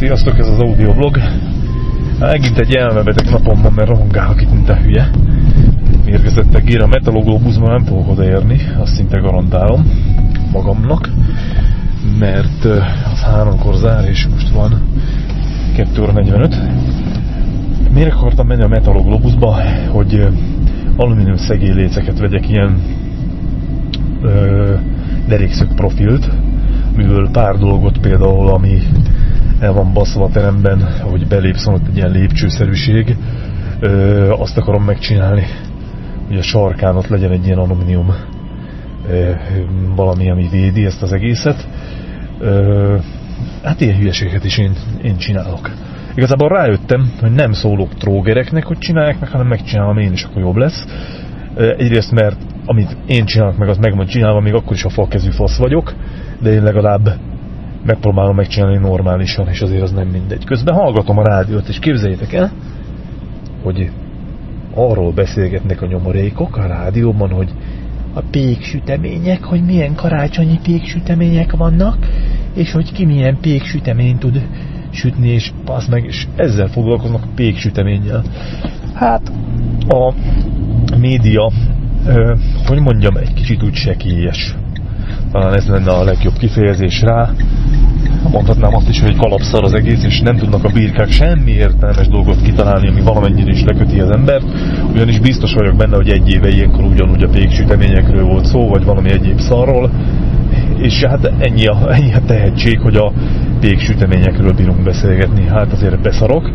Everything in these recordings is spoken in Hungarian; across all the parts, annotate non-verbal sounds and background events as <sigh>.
Sziasztok, ez az audioblog. Megint egy elmebeteg napom van, mert rohangálok itt, mint a hülye. Mérgezettek ír a metaloglobusban nem fogok odaérni, azt szinte garantálom magamnak, mert az háromkor zár, és most van 2 óra 45. Miért akartam menni a metaloglobusba, hogy alumínium szegélyléceket vegyek ilyen ö, derékszög profilt, miből pár dolgot például, ami el van baszva a teremben, hogy belépsz, ott egy ilyen lépcsőszerűség, ö, azt akarom megcsinálni, hogy a sarkán ott legyen egy ilyen alumínium ö, valami, ami védi ezt az egészet. Ö, hát ilyen hülyeséget is én, én csinálok. Igazából rájöttem, hogy nem szólok trógereknek, hogy csinálják meg, hanem megcsinálom én is, akkor jobb lesz. Egyrészt, mert amit én csinálok meg, az meg van csinálva, még akkor is a falkezű fasz vagyok, de én legalább megpróbálom megcsinálni normálisan, és azért az nem mindegy. Közben hallgatom a rádiót, és képzeljétek el, hogy arról beszélgetnek a nyomorékok a rádióban, hogy a péksütemények, hogy milyen karácsonyi péksütemények vannak, és hogy ki milyen péksüteményt tud sütni, és passz meg, és ezzel foglalkoznak a péksüteménnyel. Hát a média, hogy mondjam, egy kicsit úgy sekélyes talán ez lenne a legjobb kifejezés rá. Mondhatnám azt is, hogy kalapszar az egész, és nem tudnak a birkák semmi értelmes dolgot kitalálni, ami valamennyire is leköti az embert. Ugyanis biztos vagyok benne, hogy egy éve ilyenkor ugyanúgy a péksüteményekről volt szó, vagy valami egyéb szarról. És hát ennyi a, ennyi a tehetség, hogy a péksüteményekről bírunk beszélgetni. Hát azért beszarok.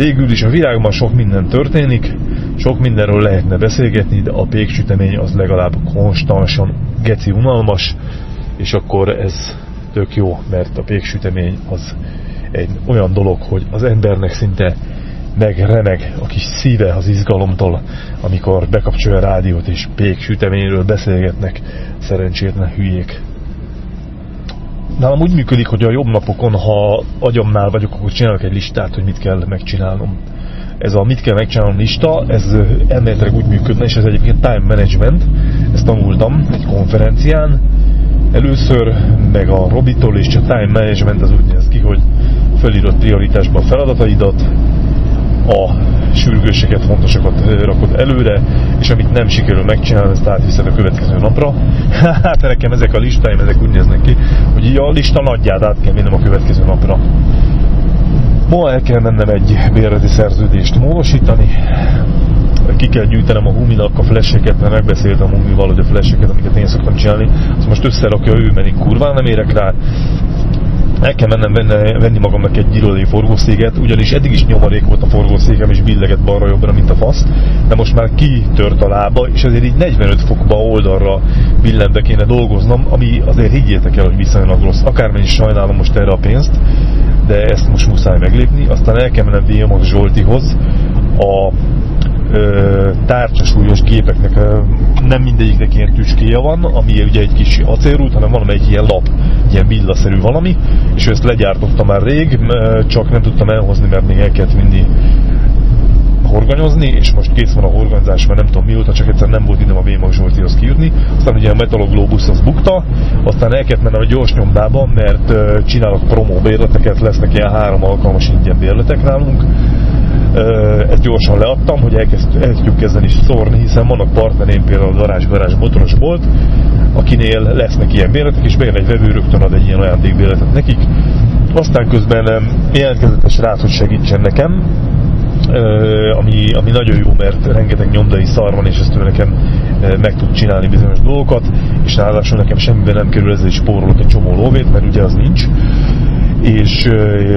Végül is a világban sok minden történik, sok mindenről lehetne beszélgetni, de a péksütemény az legalább konstansan geci unalmas, és akkor ez tök jó, mert a péksütemény az egy olyan dolog, hogy az embernek szinte megremeg a kis szíve az izgalomtól, amikor bekapcsolja a rádiót és péksüteményről beszélgetnek szerencsétlen hülyék. Nálam úgy működik, hogy a jobb napokon, ha agyamnál vagyok, akkor csinálok egy listát, hogy mit kell megcsinálnom. Ez a mit kell megcsinálnom lista, ez elméletileg úgy működne, és ez egyébként time management, ezt tanultam egy konferencián. Először, meg a Robitól, és a time management az úgy néz ki, hogy felírod prioritásba a feladataidat, a sürgőseket, fontosakat rakod előre, és amit nem sikerül megcsinálni, ezt átviszed a következő napra. <laughs> hát nekem ezek a listáim, ezek úgy néznek ki, hogy így a lista nagyját át kell vinnem a következő napra. Ma el kell mennem egy bérleti szerződést módosítani, ki kell gyűjtenem a Huminak a fleseket, mert megbeszéltem a Humival, hogy a fleseket, amiket én szoktam csinálni, azt most összerakja ő, mert én kurván nem érek rá. El kell mennem venni, venni magamnak egy gyilolai forgószéget, ugyanis eddig is nyomarék volt a forgószékem, és billeget balra-jobbra, mint a fasz, de most már kitört a lába, és ezért így 45 fokba oldalra billenbe kéne dolgoznom, ami azért higgyétek el, hogy viszonylag rossz. Akármennyi sajnálom most erre a pénzt, de ezt most muszáj meglépni. Aztán el kell mennem Vilmos Zsoltihoz, a tárcsasúlyos gépeknek nem mindegyiknek ilyen tüskéje van, ami ugye egy kis acélrút, hanem valamelyik ilyen lap, ilyen villaszerű valami, és ezt legyártottam már rég, csak nem tudtam elhozni, mert még el kellett vinni horganyozni, és most kész van a horganyzás, mert nem tudom mióta, csak egyszer nem volt időm a Vémag Zsoltihoz kiírni. Aztán ugye a Metaloglobus az bukta, aztán el kellett mennem a gyors nyomdában, mert csinálok promó bérleteket, lesznek ilyen három alkalmas ingyen bérletek nálunk. Ezt gyorsan leadtam, hogy elkezd, el tudjuk kezdeni is szórni, hiszen vannak partnereim például a Garázs Garázs motoros bolt, akinél lesznek ilyen bérletek, és bejön egy vevő, rögtön ad egy ilyen ajándékbérletet nekik. Aztán közben jelentkezett a srác, hogy segítsen nekem, ami, ami nagyon jó, mert rengeteg nyomdai szar van, és ezt ő nekem meg tud csinálni bizonyos dolgokat, és ráadásul nekem semmiben nem kerül, is spórolok egy csomó lóvét, mert ugye az nincs és,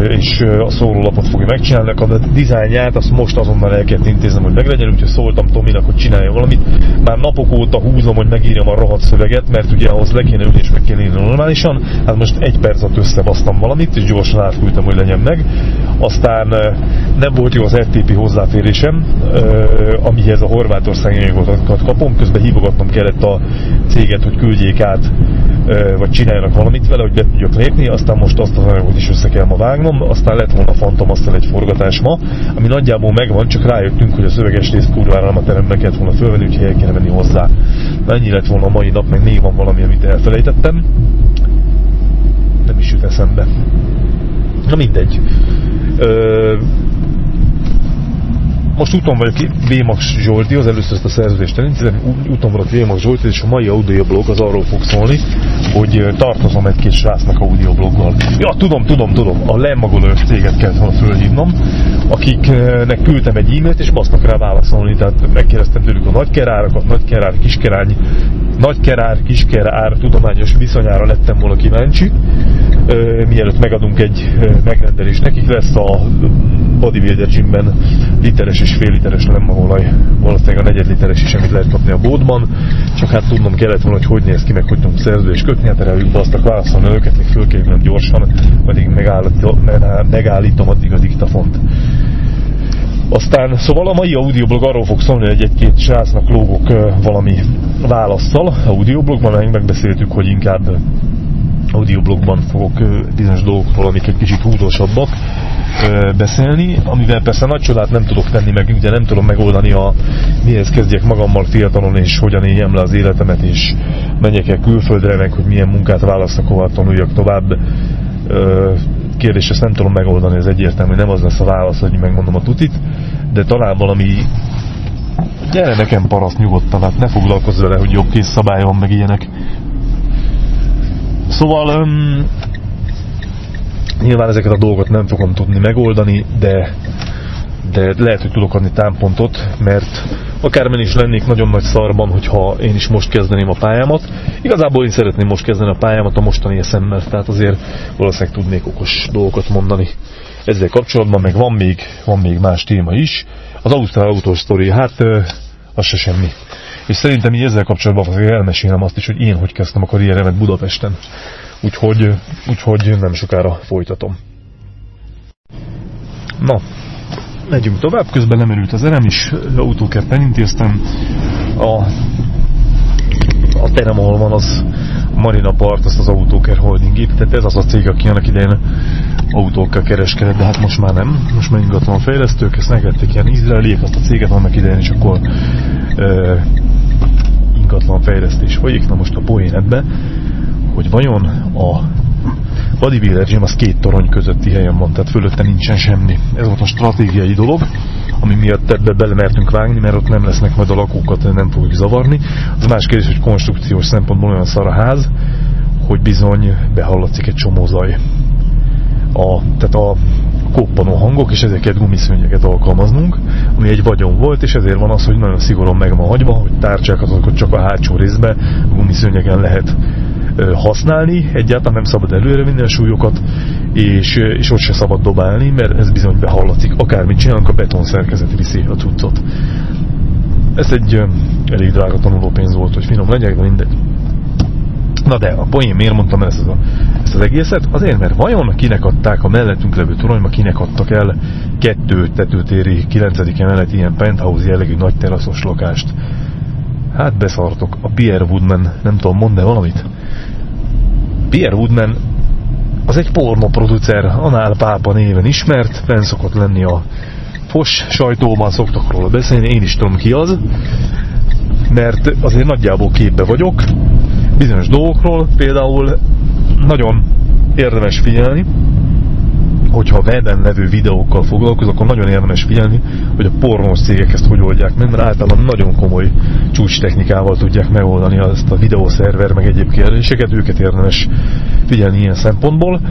és a szórólapot fogja megcsinálni, a dizájnját azt most azonnal el kellett intéznem, hogy meglegyen, úgyhogy szóltam Tominak, hogy csinálja valamit. Már napok óta húzom, hogy megírjam a rohadt szöveget, mert ugye ahhoz le kéne ülni és meg kéne írni normálisan. Hát most egy perc alatt összebasztam valamit, és gyorsan átküldtem, hogy legyen meg. Aztán nem volt jó az FTP hozzáférésem, amihez a horvátországi anyagokat kapom, közben hívogatnom kellett a céget, hogy küldjék át, vagy csináljanak valamit vele, hogy be tudjak lépni, aztán most azt az anyagot is össze kell ma vágnom, aztán lett volna Fantomasztal egy forgatás ma, ami nagyjából megvan, csak rájöttünk, hogy a szöveges részt kurvára nem a terembe kellett volna fölvenni, úgyhogy el kéne menni hozzá. Ennyi lett volna a mai nap, meg még van valami, amit elfelejtettem. Nem is jut eszembe. Na mindegy. Ö, most úton vagyok Zsolti, az először ezt a szerződést elintézem, úton vagyok Vémax Zsolti, és a mai audioblog az arról fog szólni, hogy tartozom egy-két srácnak audiobloggal. Ja, tudom, tudom, tudom, a lemagolós céget kellett volna fölhívnom, akiknek küldtem egy e-mailt, és basznak rá válaszolni, tehát megkérdeztem tőlük a nagykerárakat, nagykerár, kiskerány, nagykerár, kiskerár tudományos viszonyára lettem volna kíváncsi, mielőtt megadunk egy megrendelést. Nekik lesz a bodybuilder gymben literes és fél literes lemmaolaj, valószínűleg a negyed literes is, amit lehet kapni a bódban, csak hát tudnom kellett volna, hogy hogy néz ki, meg hogy tudom szerződést kötni, hát erre basztak válaszolni őket, még fölkérülöm gyorsan, addig megállítom, megállítom addig a diktafont. Aztán, szóval a mai audioblog arról fog szólni, hogy egy-két srácnak lógok valami válaszsal audioblogban, megbeszéltük, hogy inkább audioblogban fogok bizonyos dolgokról, amik egy kicsit húzósabbak beszélni, amivel persze nagy csodát nem tudok tenni, meg ugye nem tudom megoldani a mihez kezdjek magammal fiatalon, és hogyan éljem le az életemet, és menjek el külföldre, meg hogy milyen munkát választok, hova tanuljak tovább. Kérdés, ezt nem tudom megoldani, ez egyértelmű, nem az lesz a válasz, hogy megmondom a tutit, de talán valami gyere nekem paraszt nyugodtan, hát ne foglalkozz vele, hogy jobb kész szabályon, meg ilyenek. Szóval nyilván ezeket a dolgokat nem fogom tudni megoldani, de, de lehet, hogy tudok adni támpontot, mert akármen is lennék nagyon nagy szarban, hogyha én is most kezdeném a pályámat. Igazából én szeretném most kezdeni a pályámat a mostani eszemmel, tehát azért valószínűleg tudnék okos dolgokat mondani ezzel kapcsolatban, meg van még, van még más téma is. Az Ausztrál Autós Story, hát az se semmi. És szerintem így ezzel kapcsolatban azért elmesélem azt is, hogy én hogy kezdtem a karrieremet Budapesten. Úgyhogy, úgyhogy nem sokára folytatom. Na, megyünk tovább, közben lemerült az erem is, autókert elintéztem. A, a terem, ahol van az Marina Part, azt az Autóker Holding épített. Ez az a cég, aki annak idején autókkal kereskedett, de hát most már nem. Most már ingatlan fejlesztők, ezt megvették ilyen izraeliek, azt a céget annak idején, és akkor ö, ingatlan fejlesztés folyik. Na most a poén hogy vajon a bodybuilder gym az két torony közötti helyen van, tehát fölötte nincsen semmi. Ez volt a stratégiai dolog, ami miatt ebbe belemertünk vágni, mert ott nem lesznek majd a lakókat, nem fogjuk zavarni. Az más kérdés, hogy konstrukciós szempontból olyan szar a ház, hogy bizony behallatszik egy csomó zaj. A, tehát a koppanó hangok, és ezeket gumiszőnyeket alkalmaznunk, ami egy vagyon volt, és ezért van az, hogy nagyon szigorúan meg van hagyva, hogy tárcsákat azokat csak a hátsó részbe a gumiszőnyegen lehet használni, egyáltalán nem szabad előre minden súlyokat, és, és ott se szabad dobálni, mert ez bizony behallatszik. Akármit csinálunk, a beton szerkezet viszi a cuccot. Ez egy elég drága tanuló pénz volt, hogy finom legyek, de mindegy. Na de, a poén miért mondtam ezt, az, a, ezt az egészet? Azért, mert vajon kinek adták a mellettünk levő toronyba, kinek adtak el kettő tetőtéri 9. emelet ilyen penthouse jellegű nagy teraszos lakást. Hát beszartok. A Pierre Woodman, nem tudom, mond -e valamit? Pierre Woodman az egy pornoproducer, Anál Pápa néven ismert, fenn szokott lenni a fos sajtóban, szoktak róla beszélni, én is tudom ki az, mert azért nagyjából képbe vagyok, bizonyos dolgokról, például nagyon érdemes figyelni, hogyha a webben levő videókkal foglalkozok, akkor nagyon érdemes figyelni, hogy a pornós cégek ezt hogy oldják meg, mert általában nagyon komoly csúcs technikával tudják megoldani ezt a videószerver, meg egyéb kérdéseket, őket érdemes figyelni ilyen szempontból.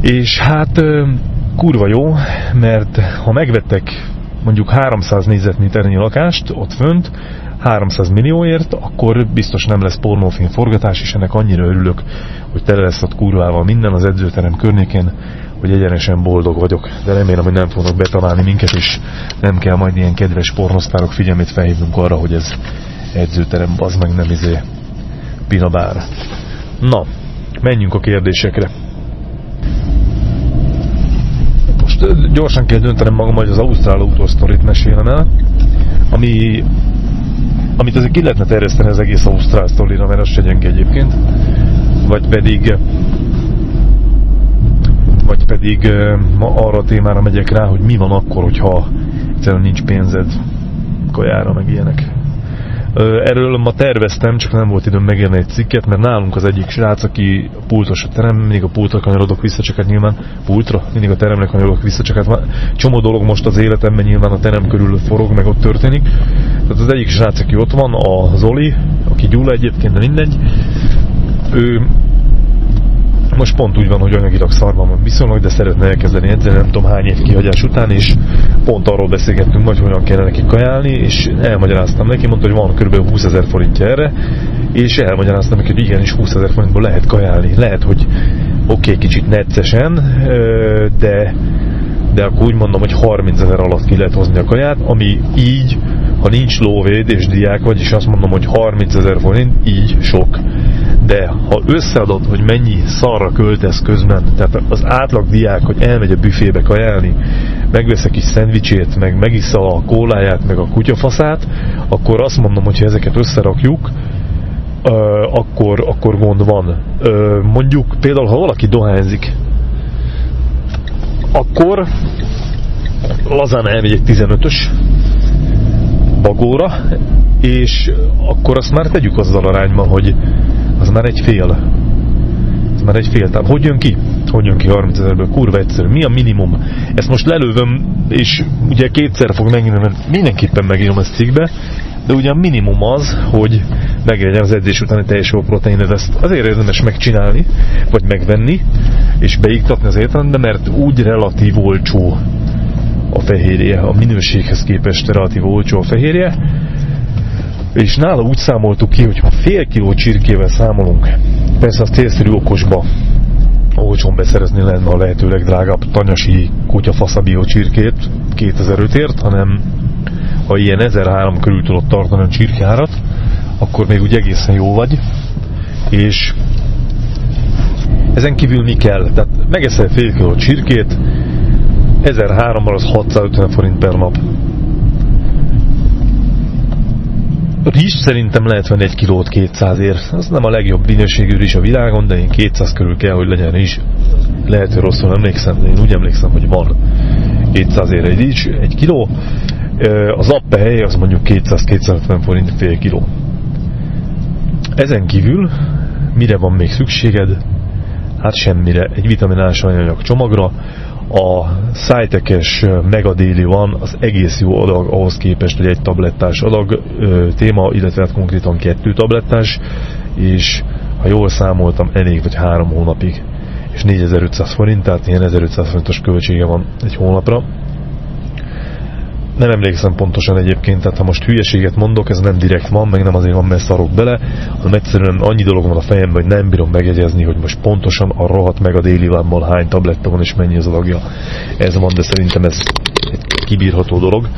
És hát kurva jó, mert ha megvettek mondjuk 300 négyzetméternyi lakást ott fönt, 300 millióért, akkor biztos nem lesz pornófilm forgatás, és ennek annyira örülök, hogy tele lesz ott kurvával minden az edzőterem környékén, hogy egyenesen boldog vagyok, de remélem, hogy nem fognak betalálni minket, és nem kell majd ilyen kedves pornosztárok figyelmét felhívnunk arra, hogy ez edzőterem, az meg nem izé pinabár. Na, menjünk a kérdésekre. Most gyorsan kell döntenem magam, hogy az Ausztrál autósztorit mesélem el, ami, amit azért ki lehetne terjeszteni az egész Ausztrál sztorira, mert az se egyébként, vagy pedig pedig ma arra a témára megyek rá, hogy mi van akkor, hogyha egyszerűen nincs pénzed kajára, meg ilyenek. Erről ma terveztem, csak nem volt időm megírni egy cikket, mert nálunk az egyik srác, aki pultos a terem, mindig a pultra kanyarodok vissza, csak hát nyilván pultra, mindig a teremnek kanyarodok vissza, csak hát csomó dolog most az életemben nyilván a terem körül forog, meg ott történik. Tehát az egyik srác, aki ott van, a Zoli, aki Gyula egyébként, de mindegy, ő most pont úgy van, hogy anyagilag szarban van viszonylag, de szeretne elkezdeni edzeni, nem tudom hány év kihagyás után, és pont arról beszélgettünk, hogy hogyan kellene neki kajálni, és elmagyaráztam neki, mondta, hogy van kb. 20 ezer forintja erre, és elmagyaráztam neki, hogy igenis 20 ezer forintból lehet kajálni. Lehet, hogy oké, okay, kicsit neccesen, de, de akkor úgy mondom, hogy 30 ezer alatt ki lehet hozni a kaját, ami így, ha nincs lóvéd és diák vagy, és azt mondom, hogy 30 ezer forint, így sok de ha összeadod, hogy mennyi szarra költesz közben, tehát az átlag diák, hogy elmegy a büfébe kajálni, megvesz egy kis szendvicsét, meg megissza a kóláját, meg a kutyafaszát, akkor azt mondom, hogy ha ezeket összerakjuk, akkor, akkor gond van. Mondjuk például, ha valaki dohányzik, akkor lazán elmegy egy 15-ös bagóra, és akkor azt már tegyük azzal arányban, hogy az már egy fél. Ez már egy fél. Tehát hogy jön ki? Hogy jön ki 30 ezerből? Kurva egyszerű. Mi a minimum? Ezt most lelövöm, és ugye kétszer fog megírni, mert mindenképpen megírom ezt cikkbe, de ugye a minimum az, hogy meglegyen az edzés utáni teljes proteinet, ezt azért érdemes megcsinálni, vagy megvenni, és beiktatni az étrendbe, mert úgy relatív olcsó a fehérje, a minőséghez képest relatív olcsó a fehérje, és nála úgy számoltuk ki, hogy ha fél kiló csirkével számolunk, persze az célszerű okosba olcsón beszerezni lenne a lehetőleg drágább tanyasi kutyafaszabió csirkét 2005 ért, hanem ha ilyen 1003 körül tudod tartani a csirkárat, akkor még úgy egészen jó vagy, és ezen kívül mi kell? Tehát megeszel fél kiló csirkét, 1003-mal az 650 forint per nap. Rizs szerintem lehet venni egy kilót 200 ér. Az nem a legjobb minőségű rizs a világon, de én 200 körül kell, hogy legyen rizs. Lehet, hogy rosszul emlékszem, de én úgy emlékszem, hogy van 200 ér egy rizs, egy kiló. Az appe hely az mondjuk 200-250 forint fél kiló. Ezen kívül mire van még szükséged? Hát semmire. Egy vitaminás anyanyag csomagra, a szájtekes megadéli van, az egész jó adag ahhoz képest, hogy egy tablettás adag ö, téma, illetve hát konkrétan kettő tablettás, és ha jól számoltam, elég vagy három hónapig, és 4500 forint, tehát ilyen 1500 forintos költsége van egy hónapra nem emlékszem pontosan egyébként, tehát ha most hülyeséget mondok, ez nem direkt van, meg nem azért van, mert szarok bele, hanem egyszerűen annyi dolog van a fejemben, hogy nem bírom megjegyezni, hogy most pontosan a rohadt meg a déli lámmal hány tabletta van és mennyi az alagja. Ez van, de szerintem ez egy kibírható dolog.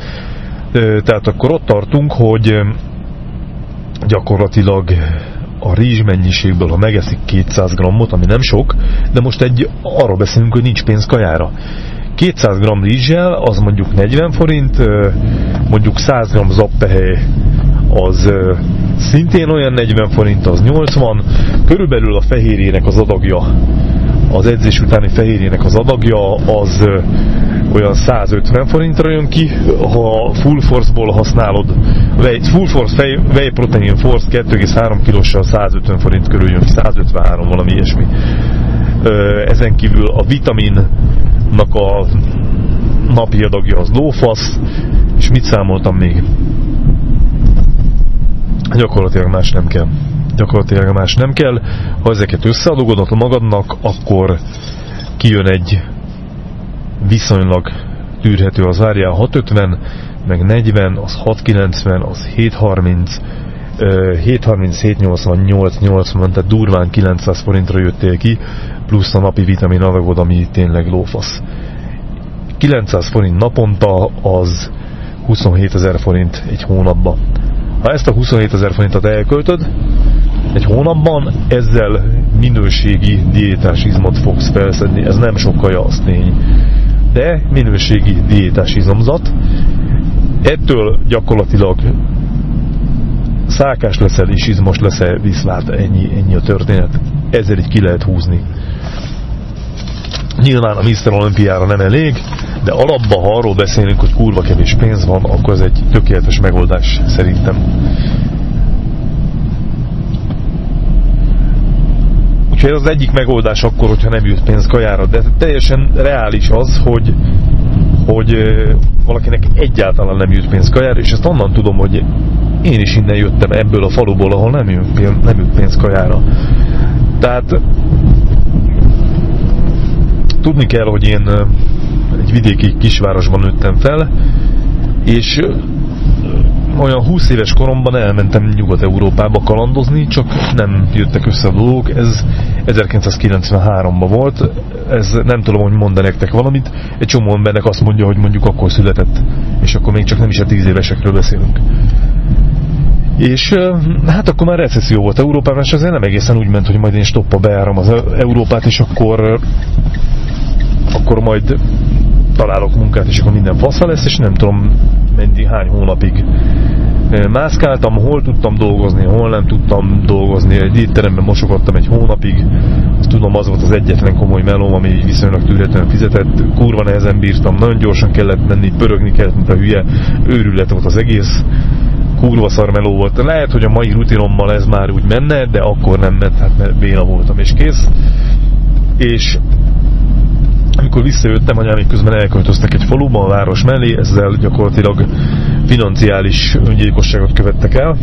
Tehát akkor ott tartunk, hogy gyakorlatilag a rizs mennyiségből, ha megeszik 200 grammot, ami nem sok, de most egy arról beszélünk, hogy nincs pénz kajára. 200 g rizssel az mondjuk 40 forint, mondjuk 100 g zappehely az szintén olyan 40 forint, az 80, körülbelül a fehérjének az adagja, az edzés utáni fehérjének az adagja az olyan 150 forintra jön ki, ha full force-ból használod, full force whey protein force 2,3 kilossal 150 forint körül jön ki, 153 valami ilyesmi. Ezen kívül a vitamin nak a napi adagja az lófasz, és mit számoltam még? Gyakorlatilag más nem kell. Gyakorlatilag más nem kell. Ha ezeket összeadogod magadnak, akkor kijön egy viszonylag tűrhető az várjál 650, meg 40, az 690, az 730, 730, 788, 80, tehát durván 900 forintra jöttél ki, plusz a napi vitamin adagod, ami tényleg lófasz. 900 forint naponta az 27 ezer forint egy hónapban. Ha ezt a 27 ezer forintot elköltöd egy hónapban, ezzel minőségi diétás izmot fogsz felszedni. Ez nem sokkal az tény. De minőségi diétás izomzat. Ettől gyakorlatilag szákás leszel és izmos leszel, viszlát, ennyi, ennyi a történet. Ezzel így ki lehet húzni. Nyilván a Mr. Olympiára nem elég, de alapban, ha arról beszélünk, hogy kurva kevés pénz van, akkor ez egy tökéletes megoldás szerintem. Úgyhogy az egyik megoldás akkor, hogyha nem jut pénz kajára, de teljesen reális az, hogy hogy valakinek egyáltalán nem jut pénz kajára, és ezt onnan tudom, hogy én is innen jöttem ebből a faluból, ahol nem jut pénz kajára. Tehát tudni kell, hogy én egy vidéki kisvárosban nőttem fel, és olyan 20 éves koromban elmentem Nyugat-Európába kalandozni, csak nem jöttek össze a dolgok. Ez 1993-ban volt. Ez nem tudom, hogy mondanak nektek valamit. Egy csomó embernek azt mondja, hogy mondjuk akkor született, és akkor még csak nem is a 10 évesekről beszélünk. És hát akkor már recesszió volt Európában, és azért nem egészen úgy ment, hogy majd én stoppa beáram az Európát, és akkor akkor majd találok munkát, és akkor minden fasza lesz, és nem tudom mennyi, hány hónapig mászkáltam, hol tudtam dolgozni, hol nem tudtam dolgozni, egy étteremben mosogattam egy hónapig, azt tudom, az volt az egyetlen komoly melóm, ami viszonylag tűretlen fizetett, kurva nehezen bírtam, nagyon gyorsan kellett menni, pörögni kellett, mint a hülye, őrület volt az egész, kurva szarmeló volt. Lehet, hogy a mai rutinommal ez már úgy menne, de akkor nem ment, hát mert béna voltam és kész. És amikor visszajöttem, anyám közben elköltöztek egy faluban, a város mellé, ezzel gyakorlatilag financiális öngyilkosságot követtek el,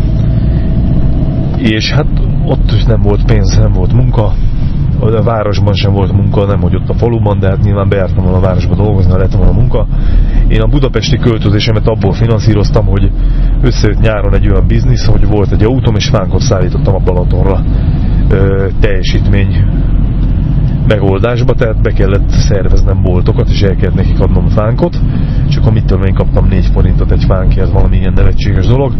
és hát ott nem volt pénz, nem volt munka, a városban sem volt munka, nem hogy ott a faluban, de hát nyilván bejártam volna a városba dolgozni, ha lett volna munka. Én a budapesti költözésemet abból finanszíroztam, hogy összejött nyáron egy olyan biznisz, hogy volt egy autóm, és fánkot szállítottam a Balatonra. Ö, teljesítmény megoldásba, tehát be kellett szerveznem boltokat, és el kellett nekik adnom fánkot, és akkor mit tudom, én kaptam 4 forintot egy fánkért, valami ilyen nevetséges dolog,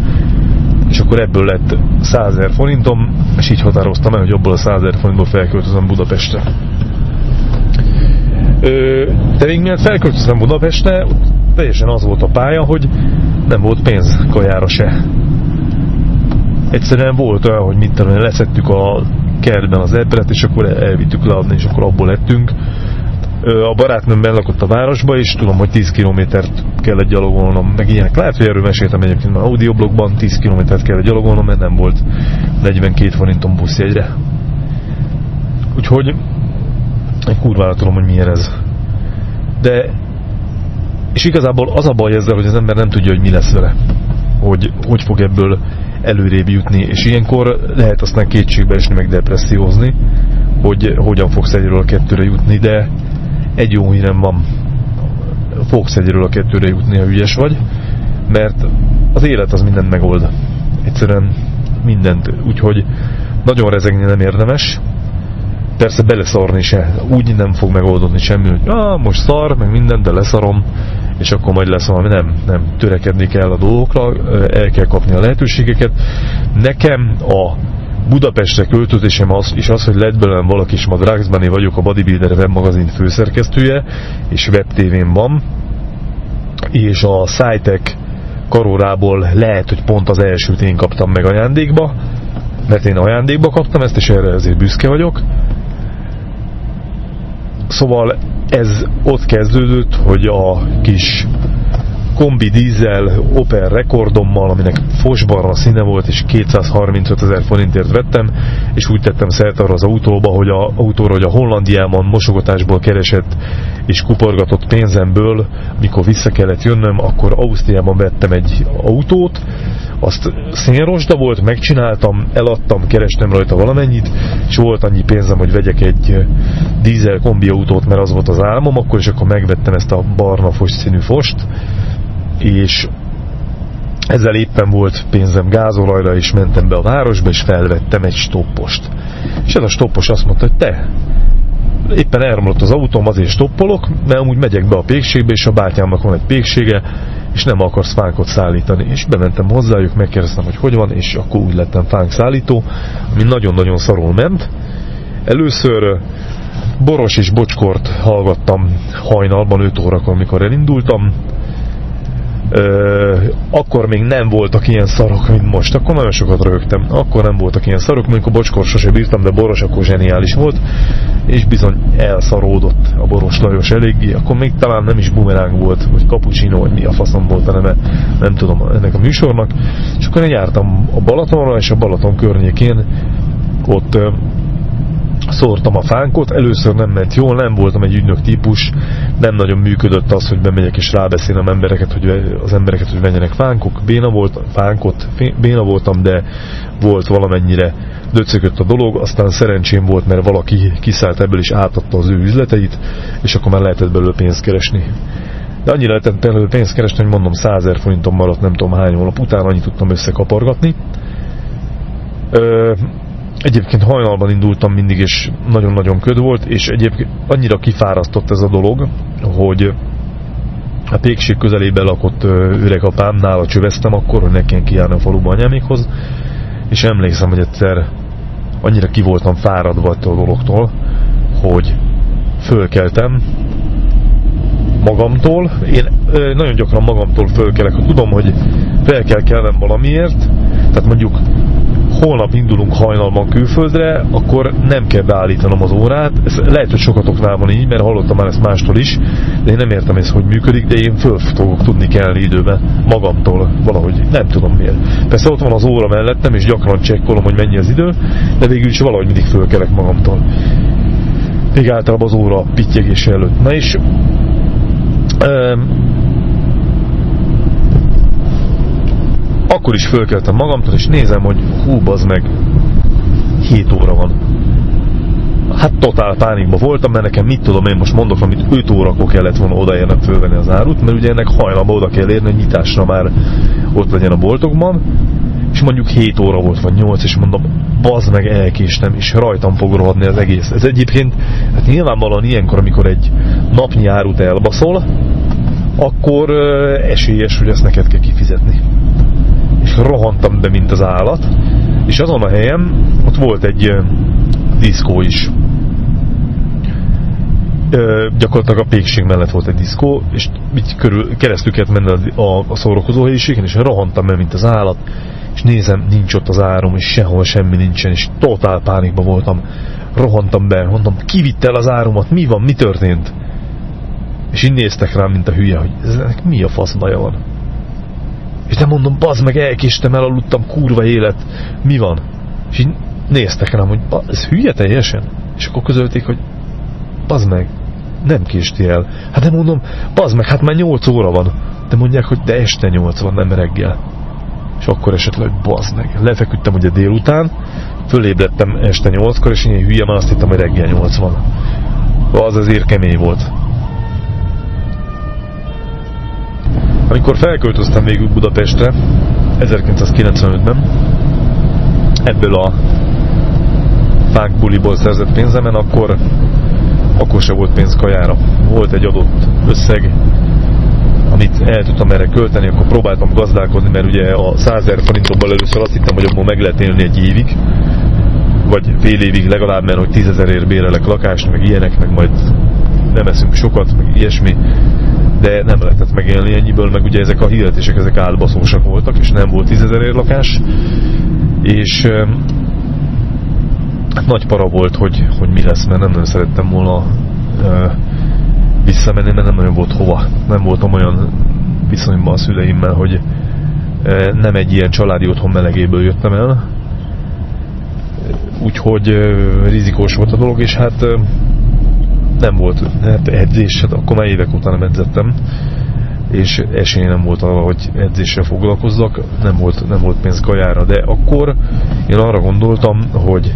és akkor ebből lett 100 ezer forintom, és így határoztam el, hogy abból a 100 ezer forintból felköltözöm Budapestre. de még miért felköltöztem Budapestre, teljesen az volt a pálya, hogy nem volt pénz kajára se. Egyszerűen volt olyan, hogy mit tudom, leszettük a kertben az epret, és akkor elvittük leadni, és akkor abból lettünk. A barátnőm lakott a városba, és tudom, hogy 10 kilométert kellett gyalogolnom, meg ilyenek. Lehet, hogy erről meséltem egyébként már audioblogban, 10 kilométert kellett gyalogolnom, mert nem volt 42 forintom buszjegyre. Úgyhogy egy kurvára tudom, hogy milyen ez. De és igazából az a baj ezzel, hogy az ember nem tudja, hogy mi lesz vele. Hogy hogy fog ebből előrébb jutni, és ilyenkor lehet aztán kétségbe esni, meg depressziózni, hogy hogyan fogsz egyről a kettőre jutni, de egy jó hírem van, fogsz egyről a kettőre jutni, ha ügyes vagy, mert az élet az mindent megold. Egyszerűen mindent, úgyhogy nagyon rezegni nem érdemes, persze beleszarni se, úgy nem fog megoldani semmi, hogy ah, most szar, meg minden, de leszarom, és akkor majd lesz valami, nem, nem, törekedni kell a dolgokra, el kell kapni a lehetőségeket. Nekem a Budapestre költözésem az, és az, hogy lett belőlem valaki, és ma Draxbani vagyok, a Bodybuilder webmagazin főszerkesztője, és webtévén van, és a Scitek karórából lehet, hogy pont az elsőt én kaptam meg ajándékba, mert én ajándékba kaptam ezt, és erre azért büszke vagyok. Szóval ez ott kezdődött, hogy a kis kombi dízel Opel rekordommal, aminek fosbarna színe volt, és 235 ezer forintért vettem, és úgy tettem szert arra az autóba, hogy a, autóra, hogy a Hollandiában mosogatásból keresett és kuporgatott pénzemből, mikor vissza kellett jönnöm, akkor Ausztriában vettem egy autót, azt szénrosda volt, megcsináltam, eladtam, kerestem rajta valamennyit, és volt annyi pénzem, hogy vegyek egy dízel kombi autót, mert az volt az álmom, akkor és akkor megvettem ezt a barna fos színű fost, és ezzel éppen volt pénzem gázolajra, és mentem be a városba, és felvettem egy stoppost. És ez a stoppos azt mondta, hogy te, éppen elromlott az autóm, azért stoppolok, mert amúgy megyek be a pékségbe, és a bátyámnak van egy péksége, és nem akarsz fánkot szállítani. És bementem hozzájuk, megkérdeztem, hogy hogy van, és akkor úgy lettem fánk szállító, ami nagyon-nagyon szarul ment. Először Boros és Bocskort hallgattam hajnalban 5 órakor, amikor elindultam, Ö, akkor még nem voltak ilyen szarok, mint most. Akkor nagyon sokat rögtem. Akkor nem voltak ilyen szarok, mondjuk a bocskor sose bírtam, de Boros akkor zseniális volt, és bizony elszaródott a Boros Lajos eléggé. Akkor még talán nem is bumeráng volt, vagy cappuccino, vagy mi a faszom volt a neve, nem tudom ennek a műsornak. És akkor én jártam a Balatonra, és a Balaton környékén ott szórtam a fánkot, először nem ment jól, nem voltam egy ügynök típus, nem nagyon működött az, hogy bemegyek és rábeszélem embereket, hogy az embereket, hogy vegyenek fánkok, béna volt, fánkot, béna voltam, de volt valamennyire döcögött a dolog, aztán szerencsém volt, mert valaki kiszállt ebből és átadta az ő üzleteit, és akkor már lehetett belőle pénzt keresni. De annyira lehetett belőle pénzt keresni, hogy mondom 100 ezer forintom maradt, nem tudom hány hónap után, annyit tudtam összekapargatni. Ö, Egyébként hajnalban indultam mindig, és nagyon-nagyon köd volt, és egyébként annyira kifárasztott ez a dolog, hogy a pékség közelében lakott öregapám, nála csöveztem akkor, hogy nekem kijárni a faluba anyámékhoz, és emlékszem, hogy egyszer annyira ki voltam fáradva a dologtól, hogy fölkeltem magamtól. Én nagyon gyakran magamtól fölkelek, hogy tudom, hogy fel kell kelnem valamiért, tehát mondjuk holnap indulunk hajnalban külföldre, akkor nem kell beállítanom az órát. Ez lehet, hogy sokatoknál van így, mert hallottam már ezt mástól is, de én nem értem ezt, hogy működik, de én föl fogok tudni kelni időben magamtól valahogy, nem tudom miért. Persze ott van az óra mellettem, és gyakran csekkolom, hogy mennyi az idő, de végül is valahogy mindig fölkelek magamtól. Még általában az óra pittyegése előtt. Na és akkor is fölkeltem magamtól, és nézem, hogy hú, az meg 7 óra van. Hát totál pánikban voltam, mert nekem mit tudom, én most mondok, amit 5 órakor kellett volna odaérnem fölvenni az árut, mert ugye ennek hajnalban oda kell érni, hogy nyitásra már ott legyen a boltokban, és mondjuk 7 óra volt, vagy 8, és mondom, bazd meg elkéstem, és rajtam fog rohadni az egész. Ez egyébként, hát nyilvánvalóan ilyenkor, amikor egy napnyi árut elbaszol, akkor esélyes, hogy ezt neked kell kifizetni rohantam be, mint az állat, és azon a helyen ott volt egy diszkó is. Ö, gyakorlatilag a pékség mellett volt egy diszkó, és így körül, keresztül kellett menni a, a, szórakozó helyiségen, és rohantam be, mint az állat, és nézem, nincs ott az árom, és sehol semmi nincsen, és totál pánikban voltam. Rohantam be, mondom, ki vitte el az áromat, mi van, mi történt? És így néztek rám, mint a hülye, hogy ez mi a fasz baja van. És nem mondom, bazd meg, elkéstem, elaludtam, kurva élet, mi van? És így néztek rám, hogy ez hülye teljesen? És akkor közölték, hogy bazd meg, nem késti el. Hát nem mondom, bazd meg, hát már 8 óra van. De mondják, hogy de este 8 van, nem reggel. És akkor esetleg, hogy bazd meg. Lefeküdtem ugye délután, fölébredtem este 8-kor, és én hülye, már azt hittem, hogy reggel 8 van. Az azért kemény volt. Amikor felköltöztem végül Budapestre 1995-ben, ebből a fánkbuliból szerzett pénzemen, akkor, akkor se volt pénz kajára. Volt egy adott összeg, amit el tudtam erre költeni, akkor próbáltam gazdálkodni, mert ugye a 100 ezer forintokból először azt hittem, hogy abból meg lehet élni egy évig, vagy fél évig legalább, mert hogy 10 ezerért bérelek lakást, meg ilyenek, meg majd nem eszünk sokat, meg ilyesmi de nem lehetett megélni ennyiből, meg ugye ezek a hirdetések, ezek álbaszósak voltak, és nem volt tízezer lakás, és hát nagy para volt, hogy, hogy mi lesz, mert nem nagyon szerettem volna ö, visszamenni, mert nem nagyon volt hova. Nem voltam olyan viszonyban a szüleimmel, hogy ö, nem egy ilyen családi otthon melegéből jöttem el, úgyhogy rizikós volt a dolog, és hát nem volt hát edzés, hát akkor már évek óta nem edzettem, és esély nem volt arra, hogy edzéssel foglalkozzak, nem volt, nem volt pénz kajára, de akkor én arra gondoltam, hogy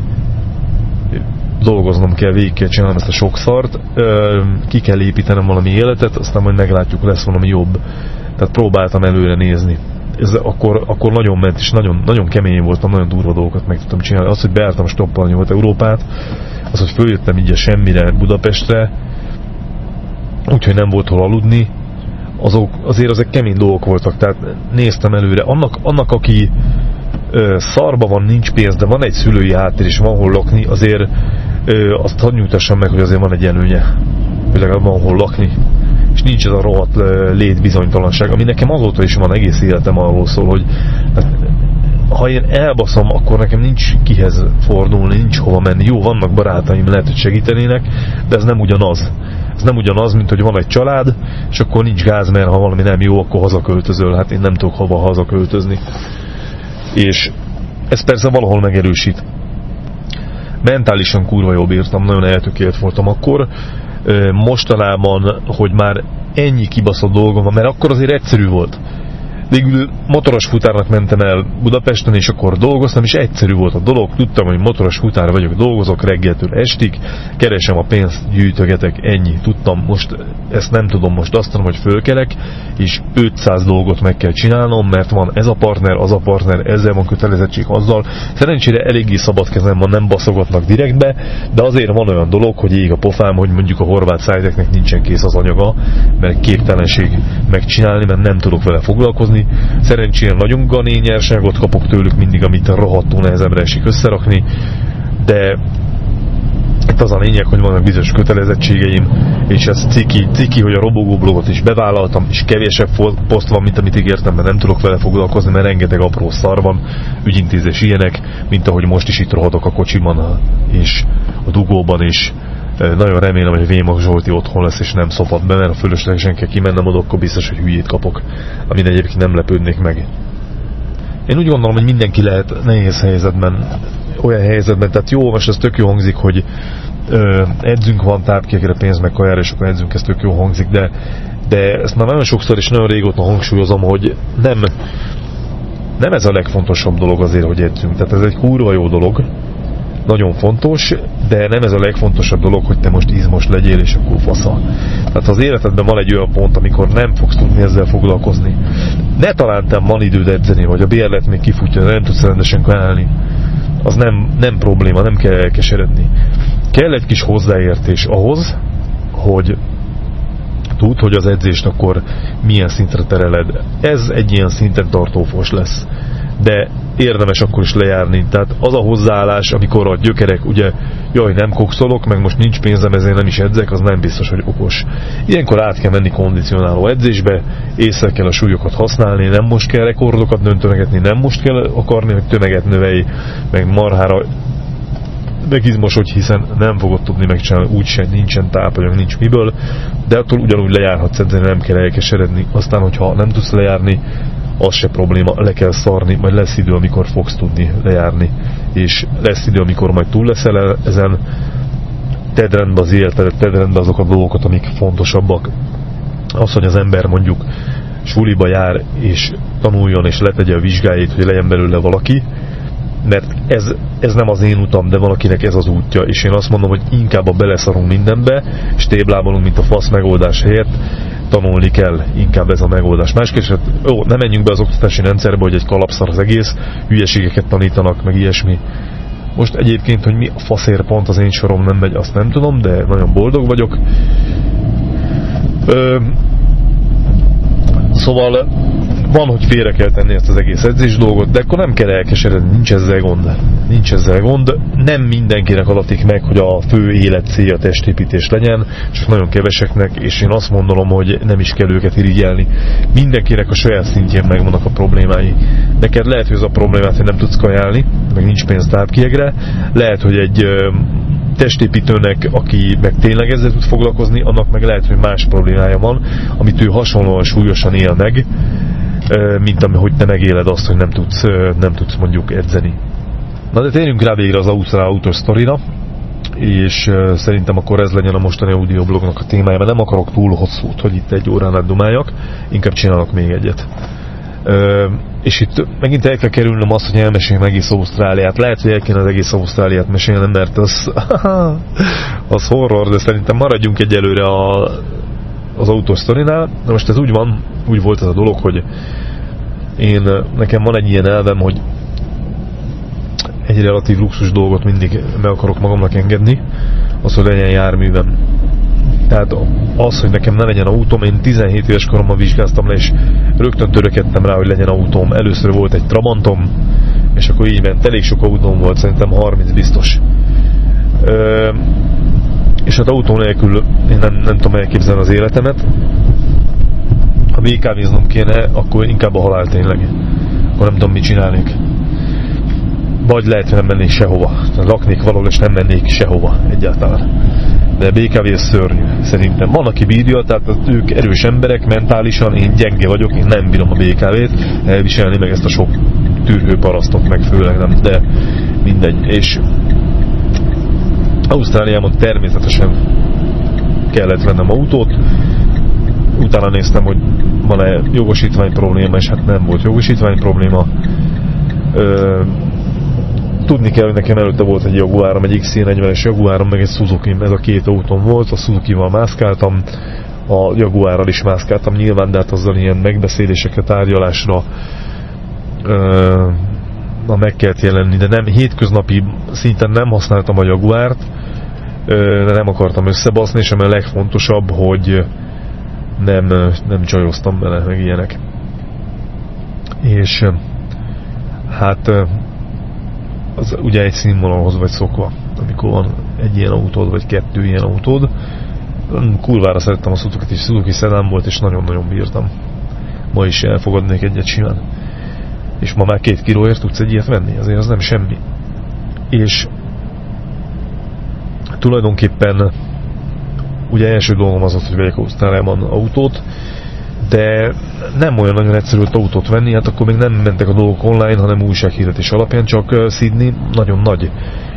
dolgoznom kell, végig kell csinálnom ezt a sok szart, ki kell építenem valami életet, aztán majd meglátjuk, lesz valami jobb. Tehát próbáltam előre nézni. Ez akkor, akkor nagyon ment, és nagyon, nagyon kemény voltam, nagyon durva dolgokat meg tudtam csinálni. Az, hogy beártam stoppalni volt Európát, az, hogy följöttem így a semmire Budapestre, úgyhogy nem volt hol aludni, azok, azért ezek kemény dolgok voltak, tehát néztem előre. Annak, annak aki ö, szarba van, nincs pénz, de van egy szülői háttér, és van hol lakni, azért ö, azt hadd nyújtassam meg, hogy azért van egy előnye, hogy legalább van hol lakni. És nincs ez a rohadt létbizonytalanság, ami nekem azóta is van, egész életem arról szól, hogy hát, ha én elbaszom, akkor nekem nincs kihez fordulni, nincs hova menni. Jó, vannak barátaim, lehet, hogy segítenének, de ez nem ugyanaz. Ez nem ugyanaz, mint hogy van egy család, és akkor nincs gáz, mert ha valami nem jó, akkor hazaköltözöl. Hát én nem tudok hova hazaköltözni. És ez persze valahol megerősít. mentálisan kurva jól bírtam, nagyon eltökélt voltam akkor. Mostanában, hogy már ennyi kibaszott dolgom van, mert akkor azért egyszerű volt végül motoros futárnak mentem el Budapesten, és akkor dolgoztam, és egyszerű volt a dolog, tudtam, hogy motoros futár vagyok, dolgozok reggeltől estig, keresem a pénzt, gyűjtögetek, ennyi. Tudtam, most ezt nem tudom, most azt mondom, hogy fölkelek, és 500 dolgot meg kell csinálnom, mert van ez a partner, az a partner, ezzel van kötelezettség azzal. Szerencsére eléggé szabad kezem van, nem baszogatnak direktbe, de azért van olyan dolog, hogy ég a pofám, hogy mondjuk a horvát szájteknek nincsen kész az anyaga, mert képtelenség megcsinálni, mert nem tudok vele foglalkozni, Szerencsére nagyon gané nyerságot kapok tőlük mindig, amit a rohadtul nehezemre esik összerakni, de itt az a lényeg, hogy vannak bizonyos kötelezettségeim, és ez ciki, ciki, hogy a robogó is bevállaltam, és kevésebb poszt van, mint amit ígértem, mert nem tudok vele foglalkozni, mert rengeteg apró szar van, ügyintézés ilyenek, mint ahogy most is itt rohadok a kocsiban, és a dugóban is. Nagyon remélem, hogy Vémak Zsolti otthon lesz, és nem szopad be, mert a fölöslegesen kell kimennem oda, akkor biztos, hogy hülyét kapok, amin egyébként nem lepődnék meg. Én úgy gondolom, hogy mindenki lehet nehéz helyzetben, olyan helyzetben, tehát jó, most ez tök jó hangzik, hogy ö, edzünk van tápkékre, pénz meg kajára, és akkor edzünk, ez tök jó hangzik, de, de ezt már nagyon sokszor és nagyon régóta hangsúlyozom, hogy nem, nem ez a legfontosabb dolog azért, hogy edzünk. Tehát ez egy kurva jó dolog, nagyon fontos, de nem ez a legfontosabb dolog, hogy te most izmos legyél, és akkor fasza. Tehát az életedben van egy olyan pont, amikor nem fogsz tudni ezzel foglalkozni. Ne talán te van időd edzeni, vagy a bérlet még kifutja, nem tudsz rendesen állni. Az nem, nem probléma, nem kell elkeseredni. Kell egy kis hozzáértés ahhoz, hogy tud, hogy az edzést akkor milyen szintre tereled. Ez egy ilyen szinten tartófos lesz de érdemes akkor is lejárni. Tehát az a hozzáállás, amikor a gyökerek ugye, jaj, nem kokszolok, meg most nincs pénzem, ezért nem is edzek, az nem biztos, hogy okos. Ilyenkor át kell menni kondicionáló edzésbe, észre kell a súlyokat használni, nem most kell rekordokat döntönegetni, nem most kell akarni, hogy tömeget növelj, meg marhára megizmosodj, hiszen nem fogod tudni megcsinálni, úgyse nincsen tápanyag, nincs miből, de attól ugyanúgy lejárhatsz edzeni, nem kell elkeseredni. Aztán, hogyha nem tudsz lejárni, az se probléma, le kell szarni, majd lesz idő, amikor fogsz tudni lejárni, és lesz idő, amikor majd túl leszel ezen, tedd rendbe az életedet, tedd rendbe azok a dolgokat, amik fontosabbak. Az, hogy az ember mondjuk suliba jár, és tanuljon, és letegye a vizsgáit, hogy legyen belőle valaki, mert ez, ez nem az én utam, de valakinek ez az útja, és én azt mondom, hogy inkább a beleszarunk mindenbe, és téblábolunk, mint a fasz megoldás helyett, tanulni kell, inkább ez a megoldás. Másképp, hát, jó, nem menjünk be az oktatási rendszerbe, hogy egy kalapszar az egész, hülyeségeket tanítanak, meg ilyesmi. Most egyébként, hogy mi a faszér pont az én sorom nem megy, azt nem tudom, de nagyon boldog vagyok. Ö, szóval van, hogy félre kell tenni ezt az egész edzés dolgot, de akkor nem kell elkeseredni, nincs ezzel gond. Nincs ezzel gond. Nem mindenkinek adatik meg, hogy a fő élet célja testépítés legyen, csak nagyon keveseknek, és én azt mondom, hogy nem is kell őket irigyelni. Mindenkinek a saját szintjén megvannak a problémái. Neked lehet, hogy az a problémát, hogy nem tudsz kajálni, meg nincs pénz tápkiegre, lehet, hogy egy testépítőnek, aki meg tényleg ezzel tud foglalkozni, annak meg lehet, hogy más problémája van, amit ő hasonlóan súlyosan él meg, mint hogy te megéled azt, hogy nem tudsz, nem tudsz mondjuk edzeni. Na de térjünk rá végre az Ausztrál autós sztorira, és szerintem akkor ez legyen a mostani audioblognak a témája, mert nem akarok túl hosszút, hogy itt egy órán át dumáljak, inkább csinálok még egyet. és itt megint el kell kerülnöm azt, hogy elmeséljem egész Ausztráliát. Lehet, hogy el kéne az egész Ausztráliát mesélnem, mert az, <laughs> az horror, de szerintem maradjunk egyelőre a, az autós sztorinál. Na most ez úgy van, úgy volt ez a dolog, hogy én, nekem van egy ilyen elvem, hogy egy relatív luxus dolgot mindig meg akarok magamnak engedni, az, hogy legyen járművem. Tehát az, hogy nekem ne legyen autóm, én 17 éves koromban vizsgáztam le, és rögtön törökedtem rá, hogy legyen autóm. Először volt egy Trabantom, és akkor így ment. Elég sok autóm volt, szerintem 30 biztos. Ö, és hát autó nélkül én nem, nem tudom elképzelni az életemet. Ha BKV-znom kéne, akkor inkább a halál tényleg. Akkor nem tudom, mit csinálnék. Vagy lehet, hogy nem mennék sehova. Laknék valahol, és nem mennék sehova egyáltalán. De BKV szörnyű, szerintem. Van, aki bírja, tehát ők erős emberek, mentálisan, én gyenge vagyok, én nem bírom a BKV-t elviselni, meg ezt a sok tűrhő parasztot, meg főleg nem, de mindegy. És Ausztráliában természetesen kellett vennem autót, utána néztem, hogy van-e jogosítvány probléma, és hát nem volt jogosítvány probléma. Ö, tudni kell, hogy nekem előtte volt egy Jaguarom, egy XC40-es Jaguarom, meg egy Suzuki, ez a két autón volt, a Suzuki-val mászkáltam, a Jaguárral is mászkáltam nyilván, de hát azzal ilyen megbeszélésekre, tárgyalásra ö, na meg kellett jelenni, de nem hétköznapi szinten nem használtam a Jaguárt, de nem akartam összebaszni, és ami a legfontosabb, hogy nem, nem csajoztam bele, meg ilyenek. És hát az ugye egy színvonalhoz vagy szokva, amikor van egy ilyen autód, vagy kettő ilyen autód. Kurvára szerettem a Suzuki-t, és Suzuki szedám volt, és nagyon-nagyon bírtam. Ma is elfogadnék egyet simán. És ma már két kilóért tudsz egy ilyet venni, azért az nem semmi. És tulajdonképpen ugye első dolgom az, hogy vegyek Ausztráliában autót, de nem olyan nagyon egyszerű autót venni, hát akkor még nem mentek a dolgok online, hanem újsághirdetés alapján, csak Sydney nagyon nagy,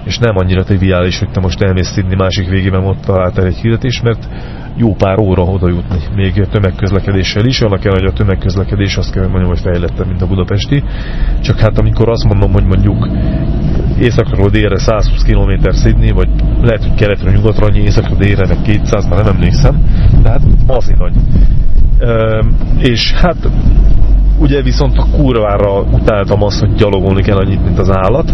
és nem annyira triviális, hogy te most elmész Sydney másik végében ott találtál egy hirdetést, mert jó pár óra oda jutni, még tömegközlekedéssel is, annak kell, hogy a tömegközlekedés azt kell, mondjam, hogy fejlettebb, mint a budapesti. Csak hát amikor azt mondom, hogy mondjuk északról délre 120 km Sydney, vagy lehet, hogy keletről nyugatra, annyi északról délre, meg 200, már nem emlékszem, de hát mazi nagy. E, és hát ugye viszont a kurvára utáltam azt, hogy gyalogolni kell annyit, mint az állat,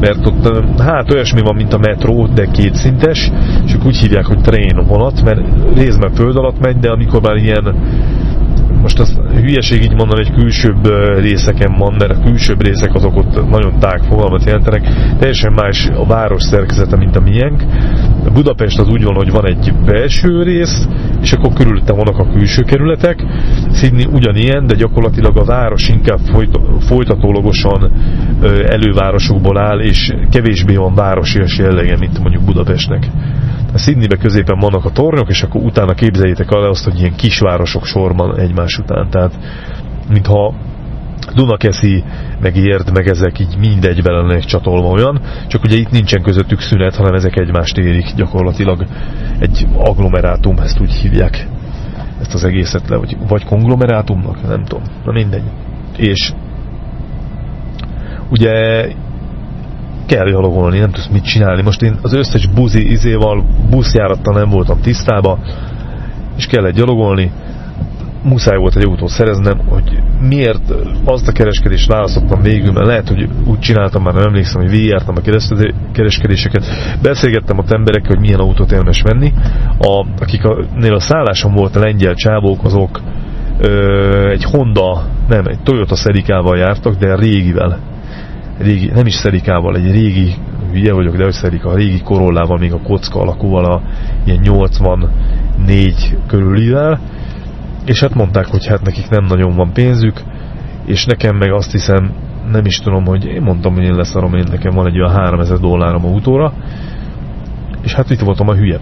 mert ott hát olyasmi van, mint a metró, de kétszintes, és úgy hívják, hogy train vonat, mert részben föld alatt megy, de amikor már ilyen most az hülyeség így mondani, hogy külsőbb részeken van, mert a külsőbb részek azok ott nagyon tág fogalmat jelentenek, teljesen más a város szerkezete, mint a miénk. Budapest az úgy van, hogy van egy belső rész, és akkor körülötte vannak a külső kerületek. Sydney ugyanilyen, de gyakorlatilag a város inkább folytatólagosan elővárosokból áll, és kevésbé van városias jellege, mint mondjuk Budapestnek. A Sydneybe középen vannak a tornyok, és akkor utána képzeljétek el azt, hogy ilyen kisvárosok sorban egymás után. Tehát, mintha Dunakeszi, meg Érd, meg ezek így mindegybe lennének csatolva olyan, csak ugye itt nincsen közöttük szünet, hanem ezek egymást érik gyakorlatilag. Egy agglomerátum, ezt úgy hívják ezt az egészet le, vagy, vagy konglomerátumnak, nem tudom, na mindegy. És ugye kell gyalogolni, nem tudsz mit csinálni. Most én az összes buzi izéval, buszjárattal nem voltam tisztába, és kellett gyalogolni, muszáj volt egy autót szereznem, hogy miért azt a kereskedést választottam végül, mert lehet, hogy úgy csináltam, már nem emlékszem, hogy végigjártam a kereskedéseket, beszélgettem a emberekkel, hogy milyen autót érdemes venni. A, akiknél a szálláson volt a lengyel csávók, azok ö, egy Honda, nem, egy Toyota Szerikával jártak, de régivel. Régi, nem is szerikával, egy régi, hülye vagyok, de hogy a régi korollával, még a kocka alakúval, a ilyen 84 körülivel, és hát mondták, hogy hát nekik nem nagyon van pénzük, és nekem meg azt hiszem, nem is tudom, hogy én mondtam, hogy én leszarom, én nekem van egy olyan 3000 dollárom autóra, és hát itt voltam a hülye.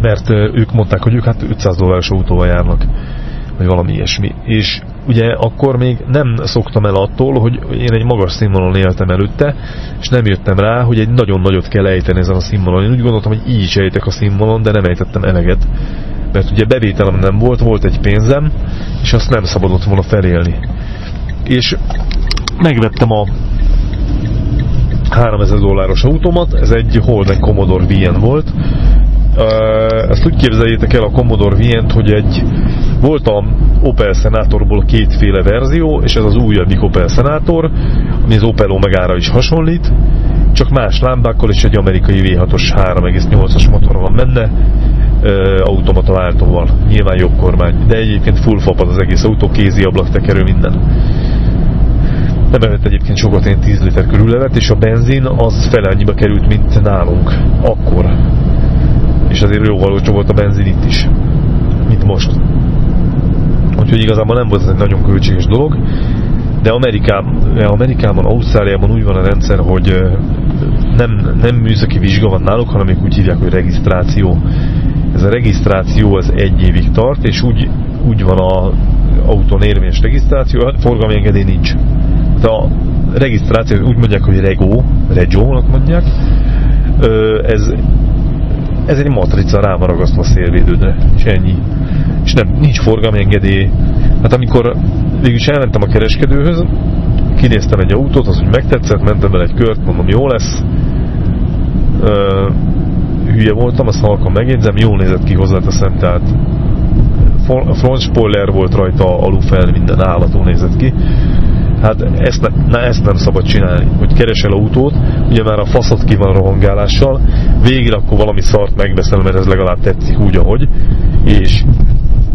Mert ők mondták, hogy ők hát 500 dolláros autóval járnak, vagy valami ilyesmi. És ugye akkor még nem szoktam el attól, hogy én egy magas színvonalon éltem előtte, és nem jöttem rá, hogy egy nagyon nagyot kell ejteni ezen a színvonalon. Én úgy gondoltam, hogy így is ejtek a színvonalon, de nem ejtettem eleget. Mert ugye bevételem nem volt, volt egy pénzem, és azt nem szabadott volna felélni. És megvettem a 3000 dolláros automat, ez egy Holden Commodore VN volt, ezt úgy képzeljétek el a Commodore Vient, hogy egy volt a Opel Senatorból kétféle verzió, és ez az újabbik Opel Senator, ami az Opel Omegára is hasonlít, csak más lámbákkal és egy amerikai V6-os 3,8-as motor van benne, automata váltóval, nyilván jobb kormány, de egyébként full fapad az egész autó, kézi ablak, tekerő, minden. Nem evett egyébként sokat, én 10 liter körül levet, és a benzin az fele annyiba került, mint nálunk, akkor és azért jó valócsa volt a benzin itt is, mint most. Úgyhogy igazából nem volt ez egy nagyon költséges dolog, de Amerikában, Amerikában, Ausztráliában úgy van a rendszer, hogy nem, nem műszaki vizsga van náluk, hanem még úgy hívják, hogy regisztráció. Ez a regisztráció az egy évig tart, és úgy, úgy van a autón érvényes regisztráció, forgalmi engedély nincs. De a regisztráció úgy mondják, hogy regó, regónak mondják, ez, ez egy matrica rá van ragasztva a szélvédődre, és ennyi. És nem, nincs forgalmi engedély. Hát amikor végülis elmentem a kereskedőhöz, kinéztem egy autót, az úgy megtetszett, mentem vele egy kört, mondom, jó lesz. Hülye voltam, azt halkan megjegyzem, jól nézett ki hozzáteszem, tehát front spoiler volt rajta, alufel, minden állatú nézett ki. Hát ezt, ne, na, ezt nem szabad csinálni, hogy keresel autót, ugye már a faszot ki van rohangálással, végre akkor valami szart megveszel, mert ez legalább tetszik úgy, ahogy, és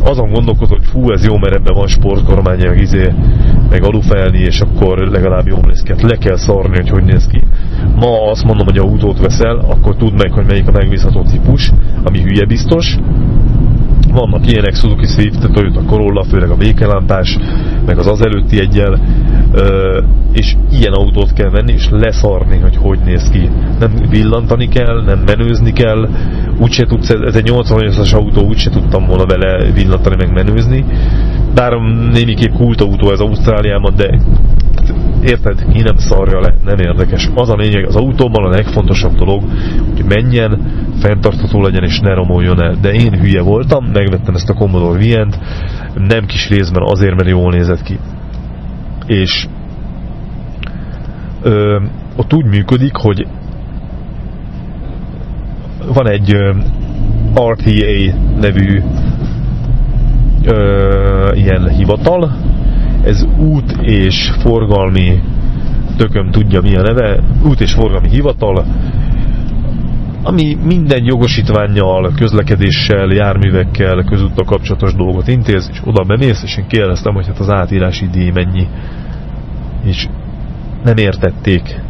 azon gondolkozol, hogy fú, ez jó, mert ebben van sportkormány, meg izé, meg alufelni, és akkor legalább jól néz ki. Hát le kell szarni, hogy hogy néz ki. Ma azt mondom, hogy autót veszel, akkor tudd meg, hogy melyik a megbízható típus, ami hülye biztos, vannak ilyenek, Suzuki Swift, Toyota Corolla, főleg a békelámpás, meg az az előtti egyel, és ilyen autót kell venni, és leszarni, hogy hogy néz ki. Nem villantani kell, nem menőzni kell, úgyse tudsz, ez egy 88-as autó, úgyse tudtam volna vele villantani, meg menőzni. Bár némiképp kult autó ez Ausztráliában, de érted, ki nem szarja le, nem érdekes. Az a lényeg, az autóban a legfontosabb dolog, hogy menjen, fenntartható legyen és ne romoljon el. De én hülye voltam, megvettem ezt a Commodore Vient, nem kis részben azért, mert jól nézett ki. És ö, ott úgy működik, hogy van egy ö, RTA nevű ö, ilyen hivatal, ez út és forgalmi tököm tudja mi a neve, út és forgalmi hivatal, ami minden jogosítványjal, közlekedéssel, járművekkel, közúttal kapcsolatos dolgot intéz, és oda bemész, és én kérdeztem, hogy hát az átírási díj mennyi. És nem értették.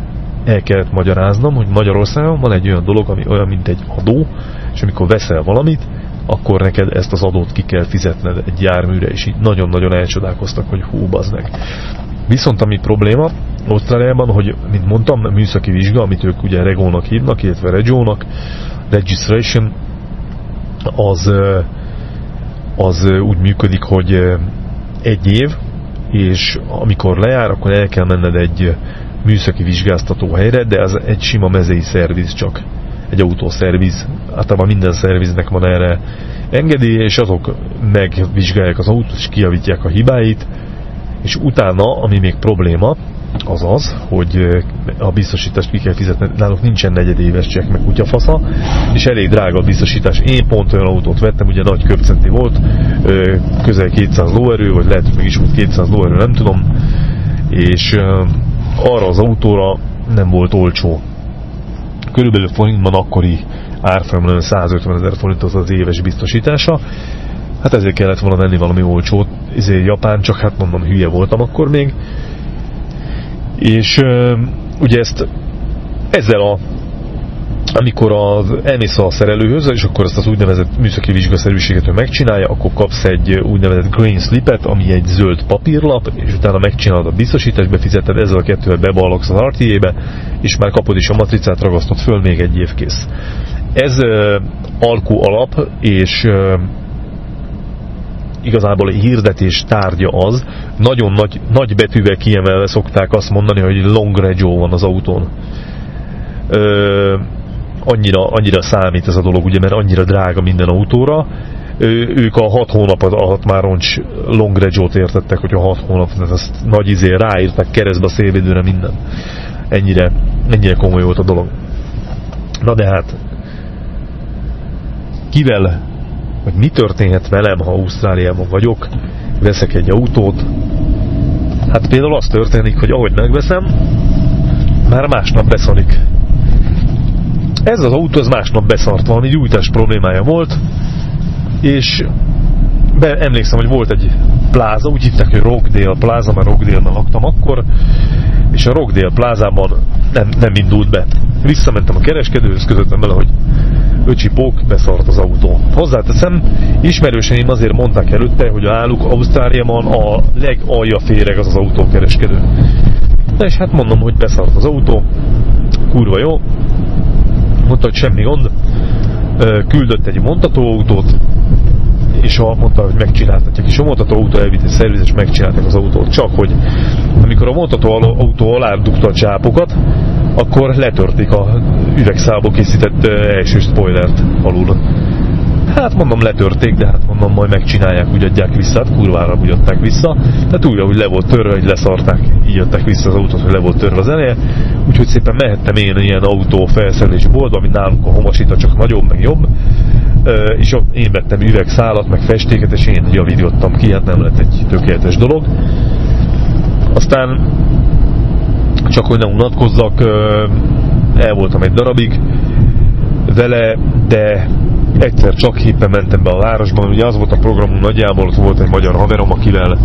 El kellett magyaráznom, hogy Magyarországon van egy olyan dolog, ami olyan, mint egy adó, és amikor veszel valamit, akkor neked ezt az adót ki kell fizetned egy járműre, és így nagyon-nagyon elcsodálkoztak, hogy hú, meg. Viszont ami probléma Ausztráliában, hogy, mint mondtam, műszaki vizsga, amit ők ugye regónak hívnak, illetve regónak, registration, az, az úgy működik, hogy egy év, és amikor lejár, akkor el kell menned egy műszaki vizsgáztató helyre, de ez egy sima mezei szerviz csak egy autószerviz. Általában minden szerviznek van erre engedélye, és azok megvizsgálják az autót, és kiavítják a hibáit, és utána, ami még probléma, az az, hogy a biztosítást ki kell fizetni, náluk nincsen negyedéves csekk, meg kutyafasza, és elég drága a biztosítás. Én pont olyan autót vettem, ugye nagy köpcenti volt, közel 200 lóerő, vagy lehet, hogy meg is volt 200 lóerő, nem tudom, és arra az autóra nem volt olcsó körülbelül forintban akkori árfolyamon 150 ezer forint az az éves biztosítása. Hát ezért kellett volna venni valami olcsót, ezért Japán, csak hát mondom, hülye voltam akkor még. És ugye ezt ezzel a amikor az, elmész a szerelőhöz, és akkor ezt az úgynevezett műszaki vizsgaszerűséget ő megcsinálja, akkor kapsz egy úgynevezett green slipet, ami egy zöld papírlap, és utána megcsinálod a biztosítást, befizeted ezzel a kettővel beballogsz az RTA-be, és már kapod is a matricát, ragasztod föl, még egy év kész. Ez uh, alkú alap, és uh, igazából a hirdetés tárgya az, nagyon nagy, nagy betűvel kiemelve szokták azt mondani, hogy long regio van az autón. Uh, annyira, annyira számít ez a dolog, ugye, mert annyira drága minden autóra. Ők a 6 hónap alatt már roncs long regio értettek, hogy a 6 hónap, ezt nagy izé ráírták keresztbe a szélvédőre minden. Ennyire, ennyire komoly volt a dolog. Na de hát, kivel, vagy mi történhet velem, ha Ausztráliában vagyok, veszek egy autót, hát például az történik, hogy ahogy megveszem, már másnap beszarik. Ez az autó az másnap beszart, valami gyújtás problémája volt, és be, emlékszem, hogy volt egy pláza, úgy hívták, hogy Rockdale pláza, mert Rockdale-ben laktam akkor, és a Rockdale plázában nem, nem indult be. Visszamentem a kereskedőhöz, közöttem vele, hogy öcsi pók, beszart az autó. Hozzáteszem, ismerőseim azért mondták előtte, hogy álluk Ausztráliában a legalja féreg az az autókereskedő. Na és hát mondom, hogy beszart az autó, kurva jó, mondta, hogy semmi gond, küldött egy montatóautót, és a, mondta, hogy megcsináltatják, és a mondható autó elvitt egy szerviz, és megcsinálták az autót. Csak hogy amikor a mondható autó alá dugta a csápokat, akkor letörték a üvegszából készített első spoilert alul. Hát mondom, letörték, de hát mondom, majd megcsinálják, úgy adják vissza, hát kurvára úgy adták vissza. Tehát úgy, hogy le volt törve, hogy leszarták, így adták vissza az autót, hogy le volt törve az eleje. Úgyhogy szépen mehettem én ilyen autó felszerelés boltba, ami nálunk a homasita csak nagyobb, meg jobb. És én vettem üvegszálat, meg festéket, és én javítottam ki, hát nem lett egy tökéletes dolog. Aztán csak hogy ne unatkozzak, el voltam egy darabig vele, de egyszer csak hétben mentem be a városban, ugye az volt a programunk nagyjából, ott volt egy magyar haverom, akivel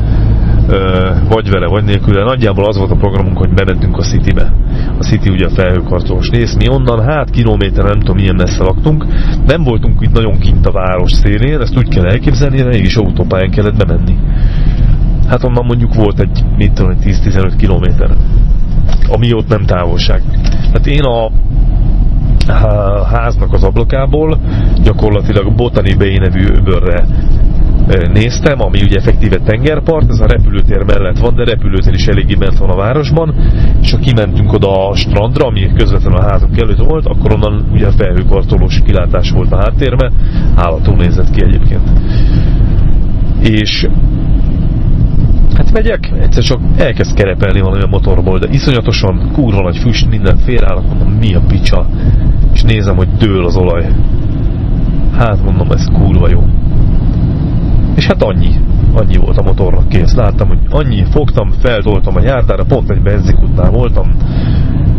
vagy vele, vagy nélkül, de nagyjából az volt a programunk, hogy bementünk a Citybe. A City ugye a felhőkarcolós rész. Mi onnan, hát kilométer, nem tudom milyen messze laktunk. Nem voltunk itt nagyon kint a város szélén, ezt úgy kell elképzelni, mégis autópályán kellett bemenni. Hát onnan mondjuk volt egy, mit tudom, 10-15 kilométer. Ami ott nem távolság. Hát én a háznak az ablakából gyakorlatilag Botany Bay nevű öbörre néztem, ami ugye effektíve tengerpart, ez a repülőtér mellett van, de repülőtér is eléggé bent van a városban, és ha kimentünk oda a strandra, ami közvetlenül a házunk előtt volt, akkor onnan ugye felhőkartolós kilátás volt a háttérbe, állatul nézett ki egyébként. És Hát megyek, egyszer csak elkezd kerepelni valami a motorból, de iszonyatosan kurva nagy füst, minden félreállok, mondom, mi a picsa, és nézem, hogy dől az olaj. Hát mondom, ez kurva jó. És hát annyi, annyi volt a motornak kész. Láttam, hogy annyi, fogtam, feltoltam a járdára, pont egy benzinkutnál voltam,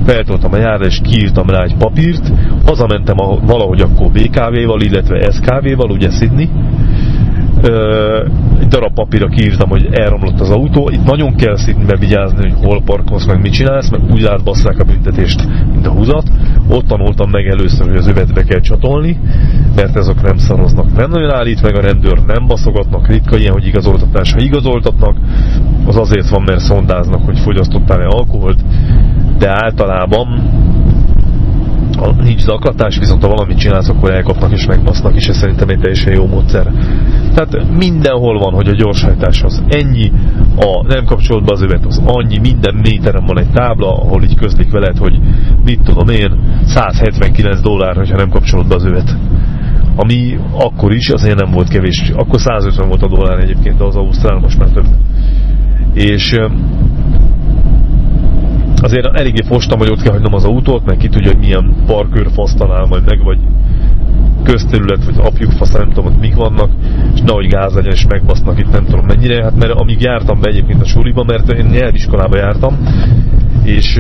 feltoltam a járdára, és kiírtam rá egy papírt, hazamentem a, valahogy akkor BKV-val, illetve SKV-val, ugye Sydney, darab papírra kiírtam, hogy elromlott az autó. Itt nagyon kell szintbe vigyázni, hogy hol parkolsz, meg mit csinálsz, meg úgy átbasszák a büntetést, mint a húzat. Ott tanultam meg először, hogy az övetbe kell csatolni, mert ezek nem szaroznak. Nem nagyon állít meg a rendőr, nem baszogatnak, ritka ilyen, hogy igazoltatás. Ha igazoltatnak, az azért van, mert szondáznak, hogy fogyasztottál-e alkoholt, de általában ha nincs zaklatás, viszont ha valamit csinálsz, akkor elkapnak és megbasznak, és ez szerintem egy teljesen jó módszer. Tehát mindenhol van, hogy a gyorshajtás az ennyi, a nem kapcsolt be az övet az annyi, minden méteren van egy tábla, ahol így közlik veled, hogy mit tudom én, 179 dollár, hogyha nem kapcsolod be az övet. Ami akkor is azért nem volt kevés, akkor 150 volt a dollár egyébként, de az Ausztrál most már több. És azért eléggé fostam, hogy ott kell hagynom az autót, mert ki tudja, hogy milyen parkőr talál majd meg, vagy közterület, vagy apjuk fasz, nem tudom, hogy mik vannak, és nehogy gáz legyen, és megbasznak itt nem tudom mennyire, hát mert amíg jártam be egyébként a suliba, mert én nyelviskolába jártam, és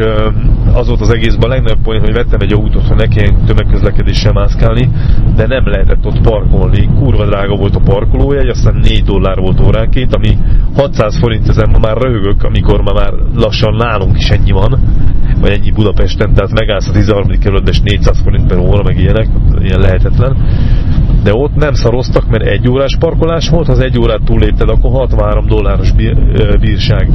az volt az egészben a legnagyobb poén, hogy vettem egy autót, hogy ne kelljen tömegközlekedéssel mászkálni, de nem lehetett ott parkolni. Kurva drága volt a parkolójegy, aztán 4 dollár volt óránként, ami 600 forint, ezen ma már röhögök, amikor ma már lassan nálunk is ennyi van, vagy ennyi Budapesten, tehát megállsz a 13. kerületben, és 400 forint per óra, meg ilyenek, ilyen lehetetlen. De ott nem szaroztak, mert egy órás parkolás volt, ha az egy órát túllépted, akkor 63 dolláros bírság.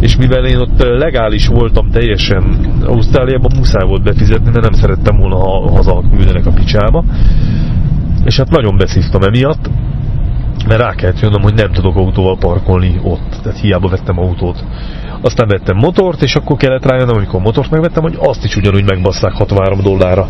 És mivel én ott legális voltam teljesen, Ausztráliában muszáj volt befizetni, mert nem szerettem volna, ha haza küldenek a picsába. És hát nagyon beszívtam emiatt, mert rá kellett jönnöm, hogy nem tudok autóval parkolni ott. Tehát hiába vettem autót. Aztán vettem motort, és akkor kellett rájönnöm, amikor motort megvettem, hogy azt is ugyanúgy megbasszák 63 dollárra.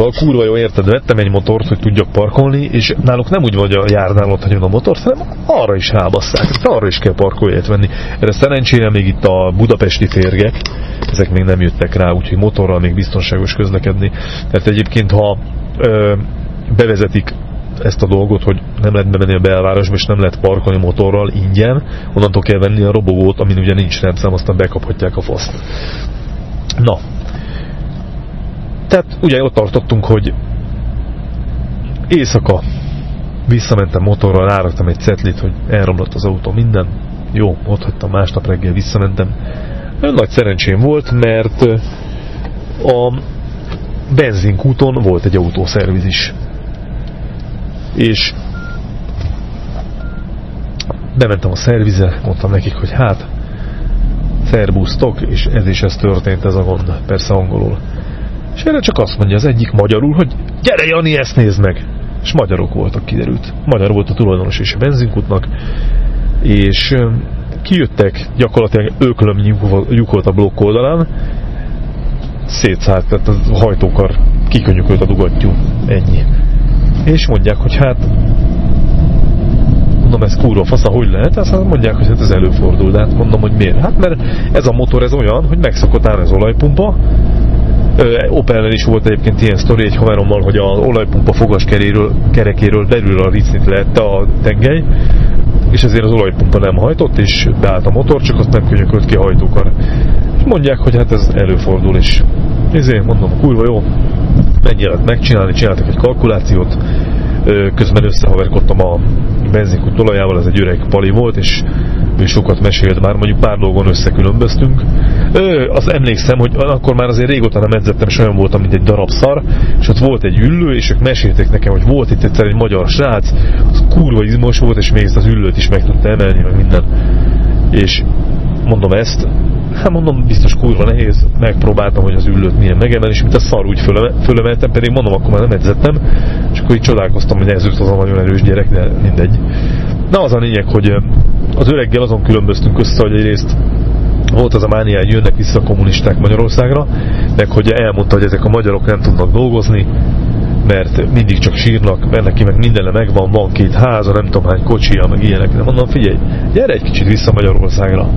Szóval kurva jó érted, vettem egy motort, hogy tudjak parkolni, és náluk nem úgy vagy a járnál ott hagyom a motort, hanem arra is rábasszák, arra is kell parkolját venni. Erre szerencsére még itt a budapesti férgek, ezek még nem jöttek rá, úgyhogy motorral még biztonságos közlekedni. Tehát egyébként, ha ö, bevezetik ezt a dolgot, hogy nem lehet bemenni a belvárosba, és nem lehet parkolni motorral ingyen, onnantól kell venni a robogót, amin ugye nincs rendszám, aztán bekaphatják a faszt. Na, tehát ugye ott tartottunk, hogy éjszaka visszamentem motorral, ráraktam egy cetlit, hogy elromlott az autó, minden. Jó, ott hagytam, másnap reggel visszamentem. Nagyon nagy szerencsém volt, mert a benzinkúton volt egy autószerviz is. És bementem a szervize, mondtam nekik, hogy hát, szerbusztok, és ez is ez történt, ez a gond, persze angolul. És erre csak azt mondja az egyik magyarul, hogy gyere Jani, ezt nézd meg! és magyarok voltak, kiderült. Magyar volt a tulajdonos és a benzinkutnak, és kijöttek, gyakorlatilag őklöm lyukolt a blokk oldalán, szétszállt, tehát a hajtókar kikönyökölt a dugattyú, ennyi. És mondják, hogy hát mondom, ez kurva fasza, hogy lehet? Azt mondják, hogy hát ez előfordul, de hát mondom, hogy miért? Hát mert ez a motor ez olyan, hogy megszokott áll az olajpumpa, Opel is volt egyébként ilyen sztori egy haverommal, hogy az olajpumpa fogaskeréről, kerekéről belül a ricnit lehette a tengely, és ezért az olajpumpa nem hajtott, és beállt a motor, csak azt nem könyökölt ki a hajtókar. És mondják, hogy hát ez előfordul, és ezért mondom, kurva jó, mennyi lehet megcsinálni, csináltak egy kalkulációt, közben összehaverkodtam a benzinkút olajával, ez egy öreg pali volt, és ő sokat mesélt már, mondjuk pár dolgon összekülönböztünk. Ö, azt emlékszem, hogy akkor már azért régóta nem edzettem, és olyan voltam, mint egy darab szar, és ott volt egy üllő, és ők mesélték nekem, hogy volt itt egyszer egy magyar srác, az kurva izmos volt, és még ezt az üllőt is meg tudta emelni, meg minden. És mondom ezt, hát mondom, biztos kurva nehéz, megpróbáltam, hogy az üllőt milyen megemelni, és mint a szar úgy fölemeltem, pedig mondom, akkor már nem edzettem, és akkor így csodálkoztam, hogy ez az a nagyon erős gyerek, de mindegy. Na az a lényeg, hogy az öreggel azon különböztünk össze, hogy egyrészt volt az a mánia, hogy jönnek vissza a kommunisták Magyarországra, meg hogy elmondta, hogy ezek a magyarok nem tudnak dolgozni, mert mindig csak sírnak, mert neki meg mindenre megvan, van két háza, nem tudom hány kocsia, meg ilyenek. De mondom, figyelj, gyere egy kicsit vissza Magyarországra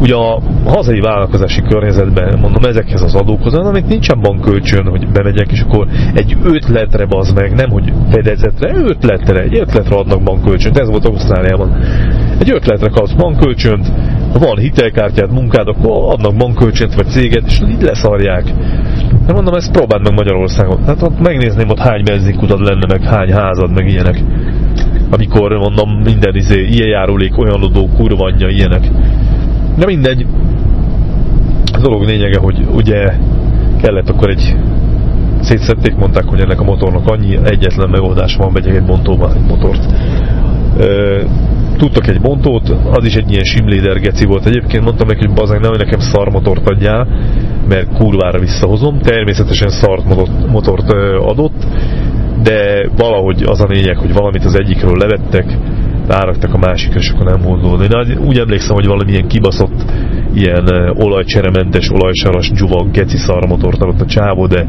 ugye a hazai vállalkozási környezetben, mondom, ezekhez az adókhoz, amit nincsen bankkölcsön, hogy bemegyek, és akkor egy ötletre bazd meg, nem hogy fedezetre, ötletre, egy ötletre adnak bankkölcsönt, ez volt Ausztráliában. Egy ötletre kapsz bankkölcsönt, ha van hitelkártyát, munkád, akkor adnak bankkölcsönt vagy céget, és így leszarják. De mondom, ezt próbáld meg Magyarországon. Hát ott megnézném, ott hány benzinkutad lenne, meg hány házad, meg ilyenek. Amikor mondom, minden izé, ilyen járulék, olyan lodó, kurvanya, ilyenek. De mindegy. A dolog lényege, hogy ugye kellett akkor egy szétszették, mondták, hogy ennek a motornak annyi egyetlen megoldás van, vegyek egy bontóban egy motort. tudtak egy bontót, az is egy ilyen simléder geci volt. Egyébként mondtam neki, hogy bazeg, nem, hogy nekem szar motort adjál, mert kurvára visszahozom. Természetesen szart motort adott, de valahogy az a lényeg, hogy valamit az egyikről levettek, ráraktak a másikra, és akkor nem oldódni. Én úgy emlékszem, hogy valamilyen kibaszott, ilyen olajcserementes, olajsaras, dzsuvag, geci szarmotort adott a csávó, de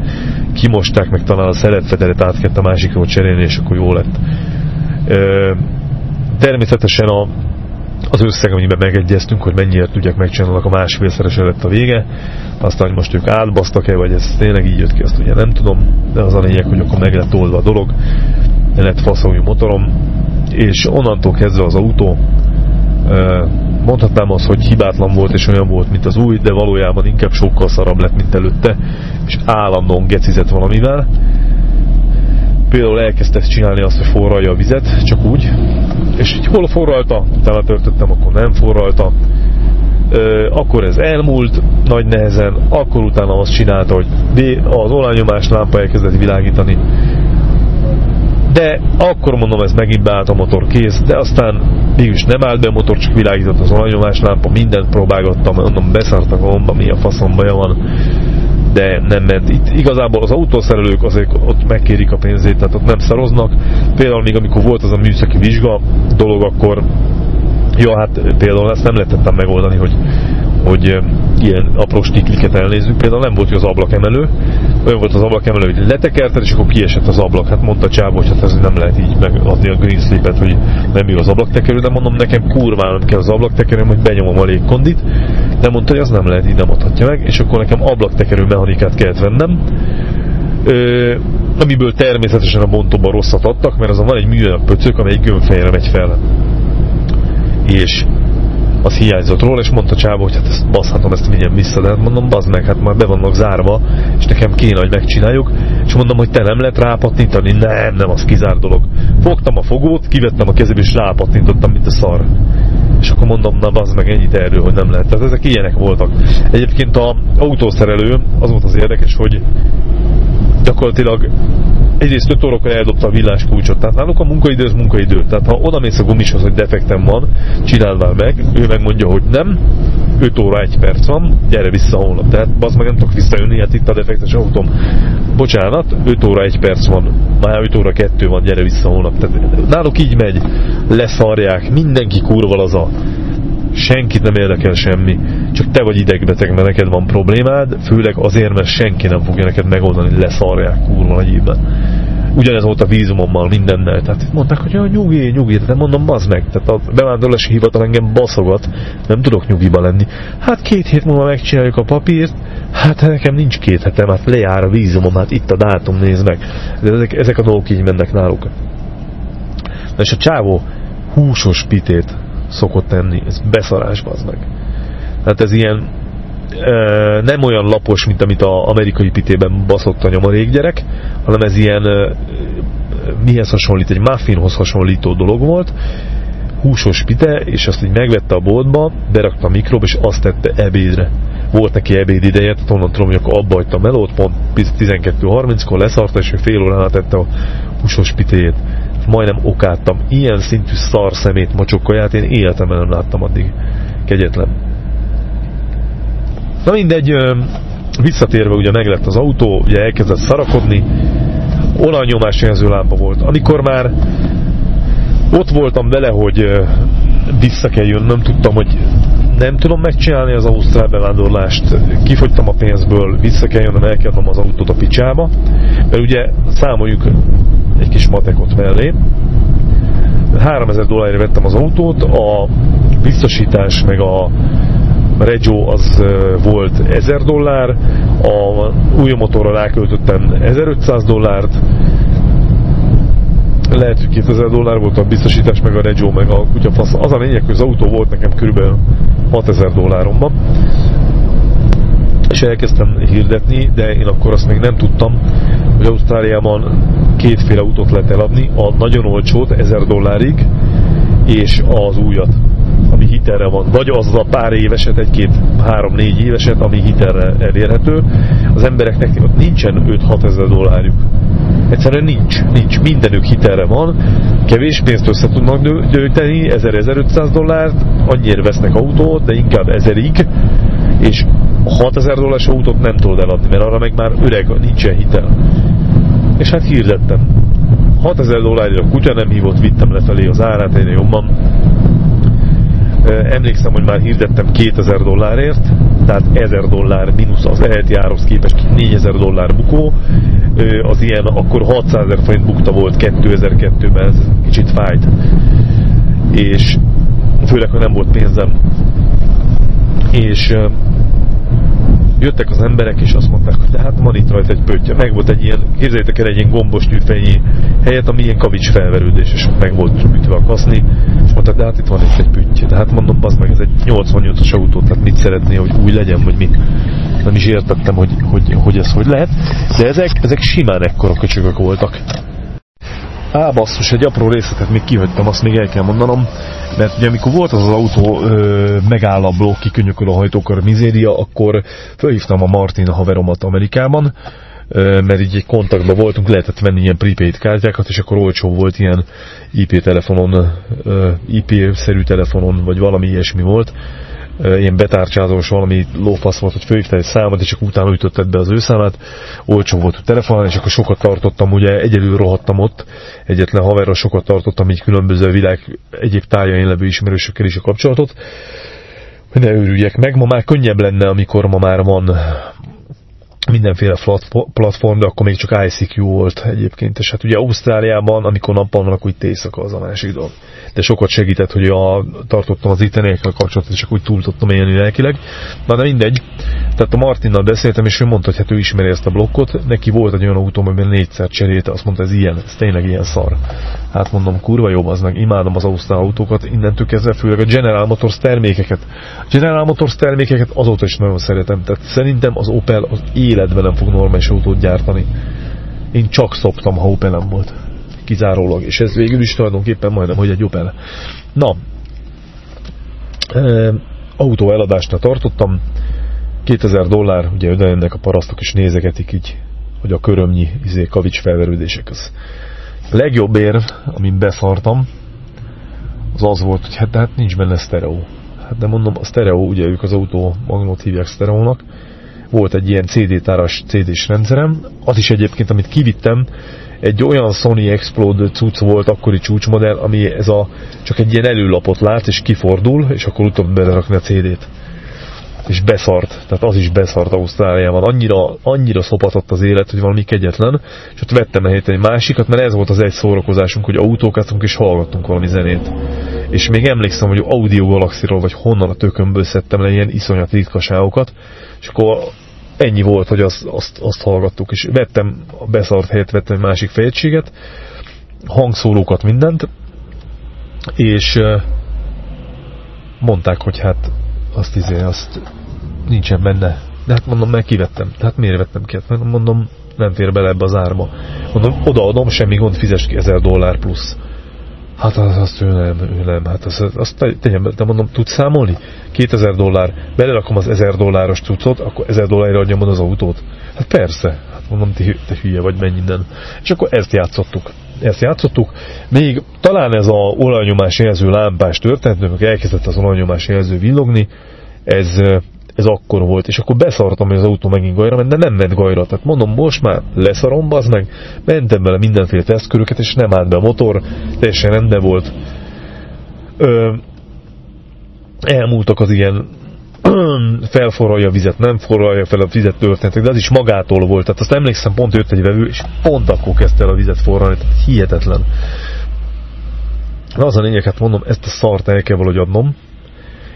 kimosták, meg talán a szeretfedelet át kellett a másikról cserélni, és akkor jó lett. Természetesen a, az összeg, amiben megegyeztünk, hogy mennyiért tudják megcsinálni, a másfélszerese lett a vége. Aztán, hogy most ők átbasztak-e, vagy ez tényleg így jött ki, azt ugye nem tudom, de az a lényeg, hogy akkor meg lett oldva a dolog. Lett faszoljú motorom, és onnantól kezdve az autó mondhatnám azt, hogy hibátlan volt és olyan volt, mint az új, de valójában inkább sokkal szarabb lett, mint előtte, és állandóan gecizett valamivel. Például elkezdte csinálni azt, hogy forralja a vizet, csak úgy, és így hol forralta, utána töltöttem, akkor nem forralta, akkor ez elmúlt nagy nehezen, akkor utána azt csinálta, hogy az olajnyomás lámpa elkezdett világítani, de akkor mondom, ez megint beállt a motor kész, de aztán mégis nem állt be a motor, csak világított az olajnyomás lámpa, mindent próbálgattam, mondom, beszart a gomba, mi a faszom baja van, de nem ment. Itt igazából az autószerelők azért ott megkérik a pénzét, tehát ott nem szaroznak. Például még amikor volt az a műszaki vizsga dolog, akkor Ja, hát például ezt nem lehetettem megoldani, hogy, hogy ilyen apró stikliket elnézzük. Például nem volt, hogy az ablakemelő, olyan volt az ablakemelő, hogy letekerted, és akkor kiesett az ablak. Hát mondta Csába, hogy hát ez nem lehet így megadni a green slipet, hogy nem jó az ablaktekerő, de mondom, nekem kurván nem kell az ablaktekerő, hogy benyomom a légkondit. De mondta, hogy az nem lehet, így nem adhatja meg, és akkor nekem ablaktekerő mechanikát kellett vennem. Ö, amiből természetesen a bontóban rosszat adtak, mert azon van egy műanyag pöcök, amely gömbfejre megy fel és az hiányzott róla, és mondta Csába, hogy hát ezt baszhatom, ezt vigyem vissza, de hát mondom, bazd meg, hát már be vannak zárva, és nekem kéne, hogy megcsináljuk, és mondom, hogy te nem lehet rápattintani, nem, nem, az kizár dolog. Fogtam a fogót, kivettem a kezébe, és rápattintottam, mint a szar. És akkor mondom, na bazd meg ennyit erről, hogy nem lehet. Tehát ezek ilyenek voltak. Egyébként a autószerelő, az volt az érdekes, hogy gyakorlatilag egyrészt 5 órakor eldobta a villás kulcsot, tehát náluk a munkaidő az munkaidő. Tehát ha oda mész a gumishoz, hogy defektem van, csináld már meg, ő megmondja, hogy nem, 5 óra 1 perc van, gyere vissza holnap. Tehát az meg nem tudok visszajönni, hát itt a defektes autóm. Bocsánat, 5 óra 1 perc van, már 5 óra 2 van, gyere vissza holnap. Tehát náluk így megy, leszarják, mindenki kurva az a senkit nem érdekel semmi, csak te vagy idegbeteg, mert neked van problémád, főleg azért, mert senki nem fogja neked megoldani, leszarják kurva nagy évben ugyanez volt a vízumommal, mindennel. Tehát mondták, hogy ja, nyugi, nyugi, de mondom, az meg. Tehát a bevándorlási hivatal engem baszogat, nem tudok nyugiba lenni. Hát két hét múlva megcsináljuk a papírt, hát nekem nincs két hetem, hát lejár a vízumom, hát itt a dátum, nézd meg. De ezek, ezek a dolgok így mennek náluk. Na és a csávó húsos pitét szokott tenni, ez beszarás az meg. Tehát ez ilyen nem olyan lapos, mint amit az amerikai pitében baszott a nyomorék gyerek, hanem ez ilyen mihez hasonlít, egy muffinhoz hasonlító dolog volt, húsos pite, és azt így megvette a boltba, berakta a mikróba, és azt tette ebédre. Volt neki ebéd ideje, tehát onnan tudom, hogy akkor abba hagyta a melót, pont 12.30-kor leszarta, és fél órán tette a húsos pitéjét. Majdnem okáttam. Ilyen szintű szar szemét, macsokkaját én életemben nem láttam addig. Kegyetlen. Na mindegy, visszatérve ugye meglett az autó, ugye elkezdett szarakodni, olajnyomás jelző lámpa volt. Amikor már ott voltam vele, hogy vissza kell jönnöm, tudtam, hogy nem tudom megcsinálni az ausztrál bevándorlást, kifogytam a pénzből, vissza kell jönnöm, el kell az autót a picsába, mert ugye számoljuk egy kis matekot mellé, 3000 dollárra vettem az autót, a biztosítás meg a Regio az volt 1000 dollár, a új motorra ráköltöttem 1500 dollárt, lehet, hogy 2000 dollár volt a biztosítás, meg a Regio, meg a kutyafasz. Az a lényeg, hogy az autó volt nekem kb. 6000 dolláromban. És elkezdtem hirdetni, de én akkor azt még nem tudtam, hogy Ausztráliában kétféle autót lehet eladni, a nagyon olcsót, 1000 dollárig, és az újat ami hitelre van, vagy az a pár éveset, egy-két, három-négy éveset, ami hitelre elérhető. Az embereknek nincsen 5-6 ezer dollárjuk. Egyszerűen nincs, nincs. Mindenük hitelre van, kevés pénzt össze tudnak gyűjteni, 1000-1500 dollárt, annyira vesznek autót, de inkább ezerig, és 6000 dolláros autót nem tudod eladni, mert arra meg már öreg, nincsen hitel. És hát hirdettem. 6000 dollárra a kutya nem hívott, vittem lefelé az árát egyre jobban, Emlékszem, hogy már hirdettem 2000 dollárért, tehát 1000 dollár mínusz az eheti árhoz képest 4000 dollár bukó. Az ilyen akkor 600 ezer forint bukta volt 2002-ben, ez kicsit fájt. És főleg, hogy nem volt pénzem. És jöttek az emberek, és azt mondták, hogy hát van itt rajta egy pötty. Meg volt egy ilyen, képzeljétek el egy ilyen gombos tűfejnyi helyet, ami ilyen kavics felverődés, és meg volt ütve a kaszni, és mondták, de hát itt van itt egy pötty. De hát mondom, az meg, ez egy 88-as autó, tehát mit szeretné, hogy új legyen, vagy mi. Nem is értettem, hogy, hogy, hogy ez hogy lehet. De ezek, ezek simán ekkora köcsögök voltak. Á, basszus, egy apró részletet még kihagytam, azt még el kell mondanom, mert ugye amikor volt az az autó ö, megáll a blokk, kikönyököl a hajtókar mizéria, akkor felhívtam a Martin haveromat Amerikában, ö, mert így egy kontaktban voltunk, lehetett venni ilyen prepaid kártyákat, és akkor olcsó volt ilyen IP telefonon, IP-szerű telefonon, vagy valami ilyesmi volt, ilyen betárcsázós valami lófasz volt, hogy fölhívtál egy számot, és csak utána ütötted be az ő számát, olcsó volt a telefonálni, és akkor sokat tartottam, ugye egyedül rohadtam ott, egyetlen haverra sokat tartottam így különböző világ egyéb tájain levő ismerősökkel is a kapcsolatot, hogy ne őrüljek meg, ma már könnyebb lenne, amikor ma már van mindenféle platform, de akkor még csak ICQ volt egyébként, és hát ugye Ausztráliában, amikor nappal van, akkor itt éjszaka az a másik dolog. De sokat segített, hogy a, tartottam az itteniekkel kapcsolatot, és csak úgy túl tudtam élni lelkileg. Na de mindegy. Tehát a Martinnal beszéltem, és ő mondta, hogy hát ő ismeri ezt a blokkot. Neki volt egy olyan autó, amiben négyszer cserélte, azt mondta, ez ilyen, ez tényleg ilyen szar. Hát mondom, kurva jobb az meg, imádom az ausztrál autókat, innentől kezdve főleg a General Motors termékeket. General Motors termékeket azóta is nagyon szeretem, tehát szerintem az Opel az életben nem fog normális autót gyártani. Én csak szoptam, ha Opel nem volt. Kizárólag, és ez végül is tulajdonképpen majdnem, hogy egy Opel. Na, e, autó eladásra tartottam, 2000 dollár, ugye oda ennek a parasztok is nézegetik így, hogy a körömnyi izé, kavics felverődések az a legjobb érv, amin beszartam, az az volt, hogy hát, hát nincs benne sztereó. hát de mondom, a stereo, ugye ők az autó magnót hívják sztereónak, volt egy ilyen CD-táras CD-s rendszerem, az is egyébként, amit kivittem, egy olyan Sony Explode cucc volt, akkori csúcsmodell, ami ez a, csak egy ilyen előlapot lát, és kifordul, és akkor utána belerakni a CD-t. És beszart, tehát az is beszart Ausztráliában. Annyira, annyira szopatott az élet, hogy valami kegyetlen, és ott vettem a héten egy másikat, mert ez volt az egy szórakozásunk, hogy autókáztunk és hallgattunk valami zenét. És még emlékszem, hogy Audio Galaxy-ról, vagy honnan a tökömből szedtem le ilyen iszonyat ritkaságokat, és akkor ennyi volt, hogy azt, azt, azt hallgattuk, és vettem a beszart helyett, vettem egy másik fejegységet, hangszólókat, mindent, és mondták, hogy hát azt izé, azt nincsen benne. De hát mondom, meg kivettem. Tehát miért vettem ki? Hát mondom, nem fér bele ebbe az árba. Mondom, odaadom, semmi gond, fizes ki 1000 dollár plusz. Hát az, azt ő nem, ő nem, hát azt, azt tegyem, de mondom, tudsz számolni? 2000 dollár, belerakom az 1000 dolláros cuccot, akkor 1000 dollárra adjam az autót. Hát persze, hát mondom, te, te hülye vagy, menj innen. És akkor ezt játszottuk. Ezt játszottuk. Még talán ez a olajnyomás jelző lámpás történet, amikor elkezdett az olajnyomás jelző villogni, ez ez akkor volt, és akkor beszartam, hogy az autó megint gajra ment, de nem ment gajra. Tehát mondom, most már leszarom, az meg, mentem bele mindenféle tesztköröket, és nem állt be a motor, teljesen rendben volt. Ö, elmúltak az ilyen <clears throat> felforralja a vizet, nem forralja fel a vizet történetek, de az is magától volt. Tehát azt emlékszem, pont jött egy vevő, és pont akkor kezdte el a vizet forralni, tehát hihetetlen. Az a lényeg, hát mondom, ezt a szart el kell valahogy adnom,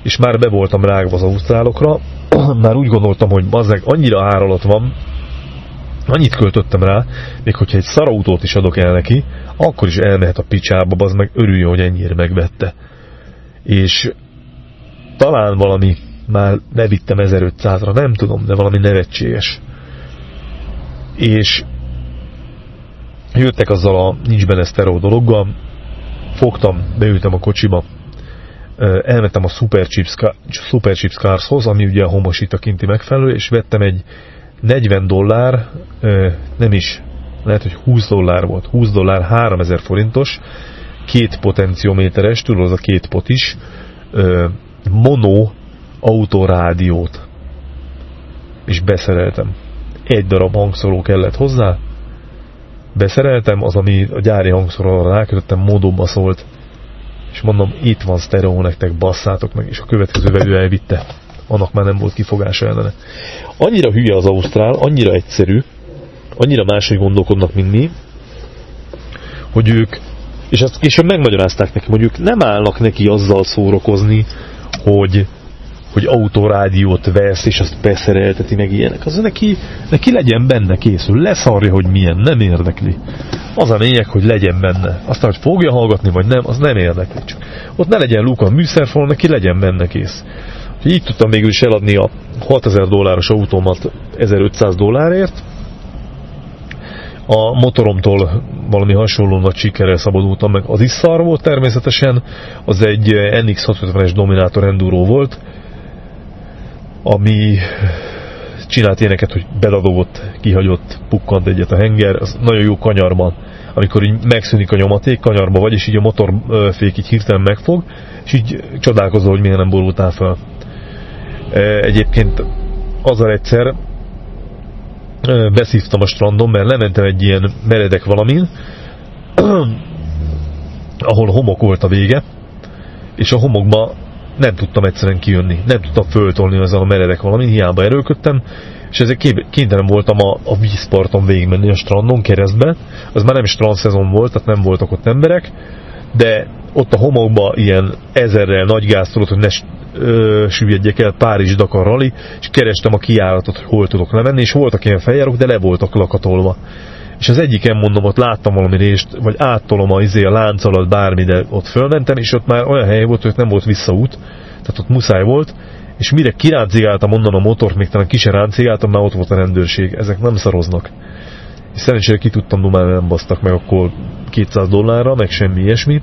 és már be voltam rágva az ausztrálokra, <clears throat> már úgy gondoltam, hogy bazzeg annyira ár alatt van, annyit költöttem rá, még hogyha egy szarautót is adok el neki, akkor is elmehet a picsába, az meg örüljön, hogy ennyire megvette. És talán valami, már levittem 1500-ra, nem tudom, de valami nevetséges. És jöttek azzal a nincs benne sztereó dologgal, fogtam, beültem a kocsiba, elmentem a Super Chips, Super Chips Carshoz, ami ugye a homosít kinti megfelelő, és vettem egy 40 dollár, nem is, lehet, hogy 20 dollár volt, 20 dollár 3000 forintos, két potenciométeres, tudod, az a két pot is, mono autorádiót. És beszereltem. Egy darab hangszóró kellett hozzá, beszereltem, az, ami a gyári hangszóróra rákötöttem, módóba szólt és mondom, itt van sztereó nektek, basszátok meg, és a következő vevő elvitte. Annak már nem volt kifogása ellene. Annyira hülye az Ausztrál, annyira egyszerű, annyira máshogy gondolkodnak, mint mi, hogy ők, és ezt később megmagyarázták nekem, hogy ők nem állnak neki azzal szórakozni, hogy hogy autorádiót vesz, és azt beszerelteti, meg ilyenek. Az neki, neki legyen benne készül, leszarja, hogy milyen, nem érdekli. Az a lényeg, hogy legyen benne. Aztán, hogy fogja hallgatni, vagy nem, az nem érdekli. Csak ott ne legyen luka műszerfal, neki legyen benne kész. Így tudtam végül is eladni a 6000 dolláros autómat 1500 dollárért. A motoromtól valami hasonló nagy sikerrel szabadultam meg. Az is szar volt természetesen, az egy NX650-es Dominator Enduro volt, ami csinált ilyeneket, hogy beladogott, kihagyott, pukkant egyet a henger, az nagyon jó kanyarban, amikor így megszűnik a nyomaték, kanyarba vagy, és így a motorfék így hirtelen megfog, és így csodálkozol, hogy milyen nem borultál fel. Egyébként azzal egyszer beszívtam a strandon, mert lementem egy ilyen meredek valamin, <clears throat> ahol homok volt a vége, és a homokba nem tudtam egyszerűen kijönni, nem tudtam föltolni ezzel a meredek valami, hiába erőködtem, és ezért kénytelen voltam a, a vízparton végigmenni a strandon keresztbe, az már nem strand szezon volt, tehát nem voltak ott emberek, de ott a homokba ilyen ezerrel nagy gáz hogy ne ö, el Párizs Dakar Rally, és kerestem a kiállatot, hogy hol tudok lemenni, és voltak ilyen feljárok, de le voltak lakatolva. És az egyiken mondom, ott láttam valami részt, vagy áttolom a, izé, a lánc alatt bármi, de ott fölmentem, és ott már olyan hely volt, hogy nem volt visszaút, tehát ott muszáj volt, és mire kiráncigáltam onnan a motort, még talán ki se ráncigáltam, már ott volt a rendőrség. Ezek nem szaroznak. És szerencsére ki tudtam dumálni, nem basztak meg akkor 200 dollárra, meg semmi ilyesmi.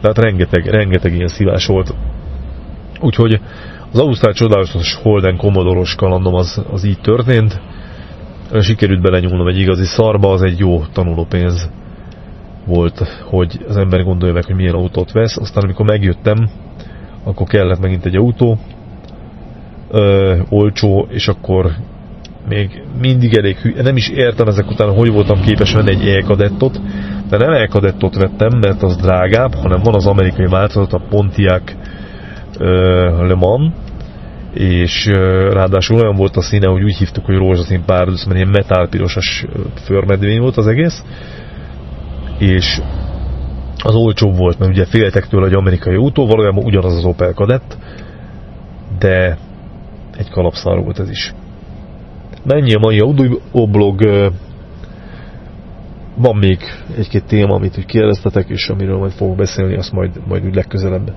De hát rengeteg, rengeteg ilyen szívás volt. Úgyhogy az Ausztrál csodálatos Holden komodoros kalandom az, az így történt. Sikerült belenyúlnom egy igazi szarba, az egy jó tanulópénz volt, hogy az ember gondolja meg, hogy milyen autót vesz. Aztán amikor megjöttem, akkor kellett megint egy autó, ö, olcsó, és akkor még mindig elég hű, nem is értem ezek után, hogy voltam képes venni egy e-kadettot, de nem e-kadettot vettem, mert az drágább, hanem van az amerikai változat, a Pontiac uh, Le Mans, és ráadásul olyan volt a színe, hogy úgy hívtuk, hogy rózsaszín párduc, mert ilyen metálpirosas förmedvény volt az egész, és az olcsóbb volt, mert ugye féltek tőle, hogy amerikai autó, valójában ugyanaz az Opel Kadett, de egy kalapszár volt ez is. Mennyi a mai audioblog, van még egy-két téma, amit úgy kérdeztetek, és amiről majd fogok beszélni, azt majd, majd úgy legközelebb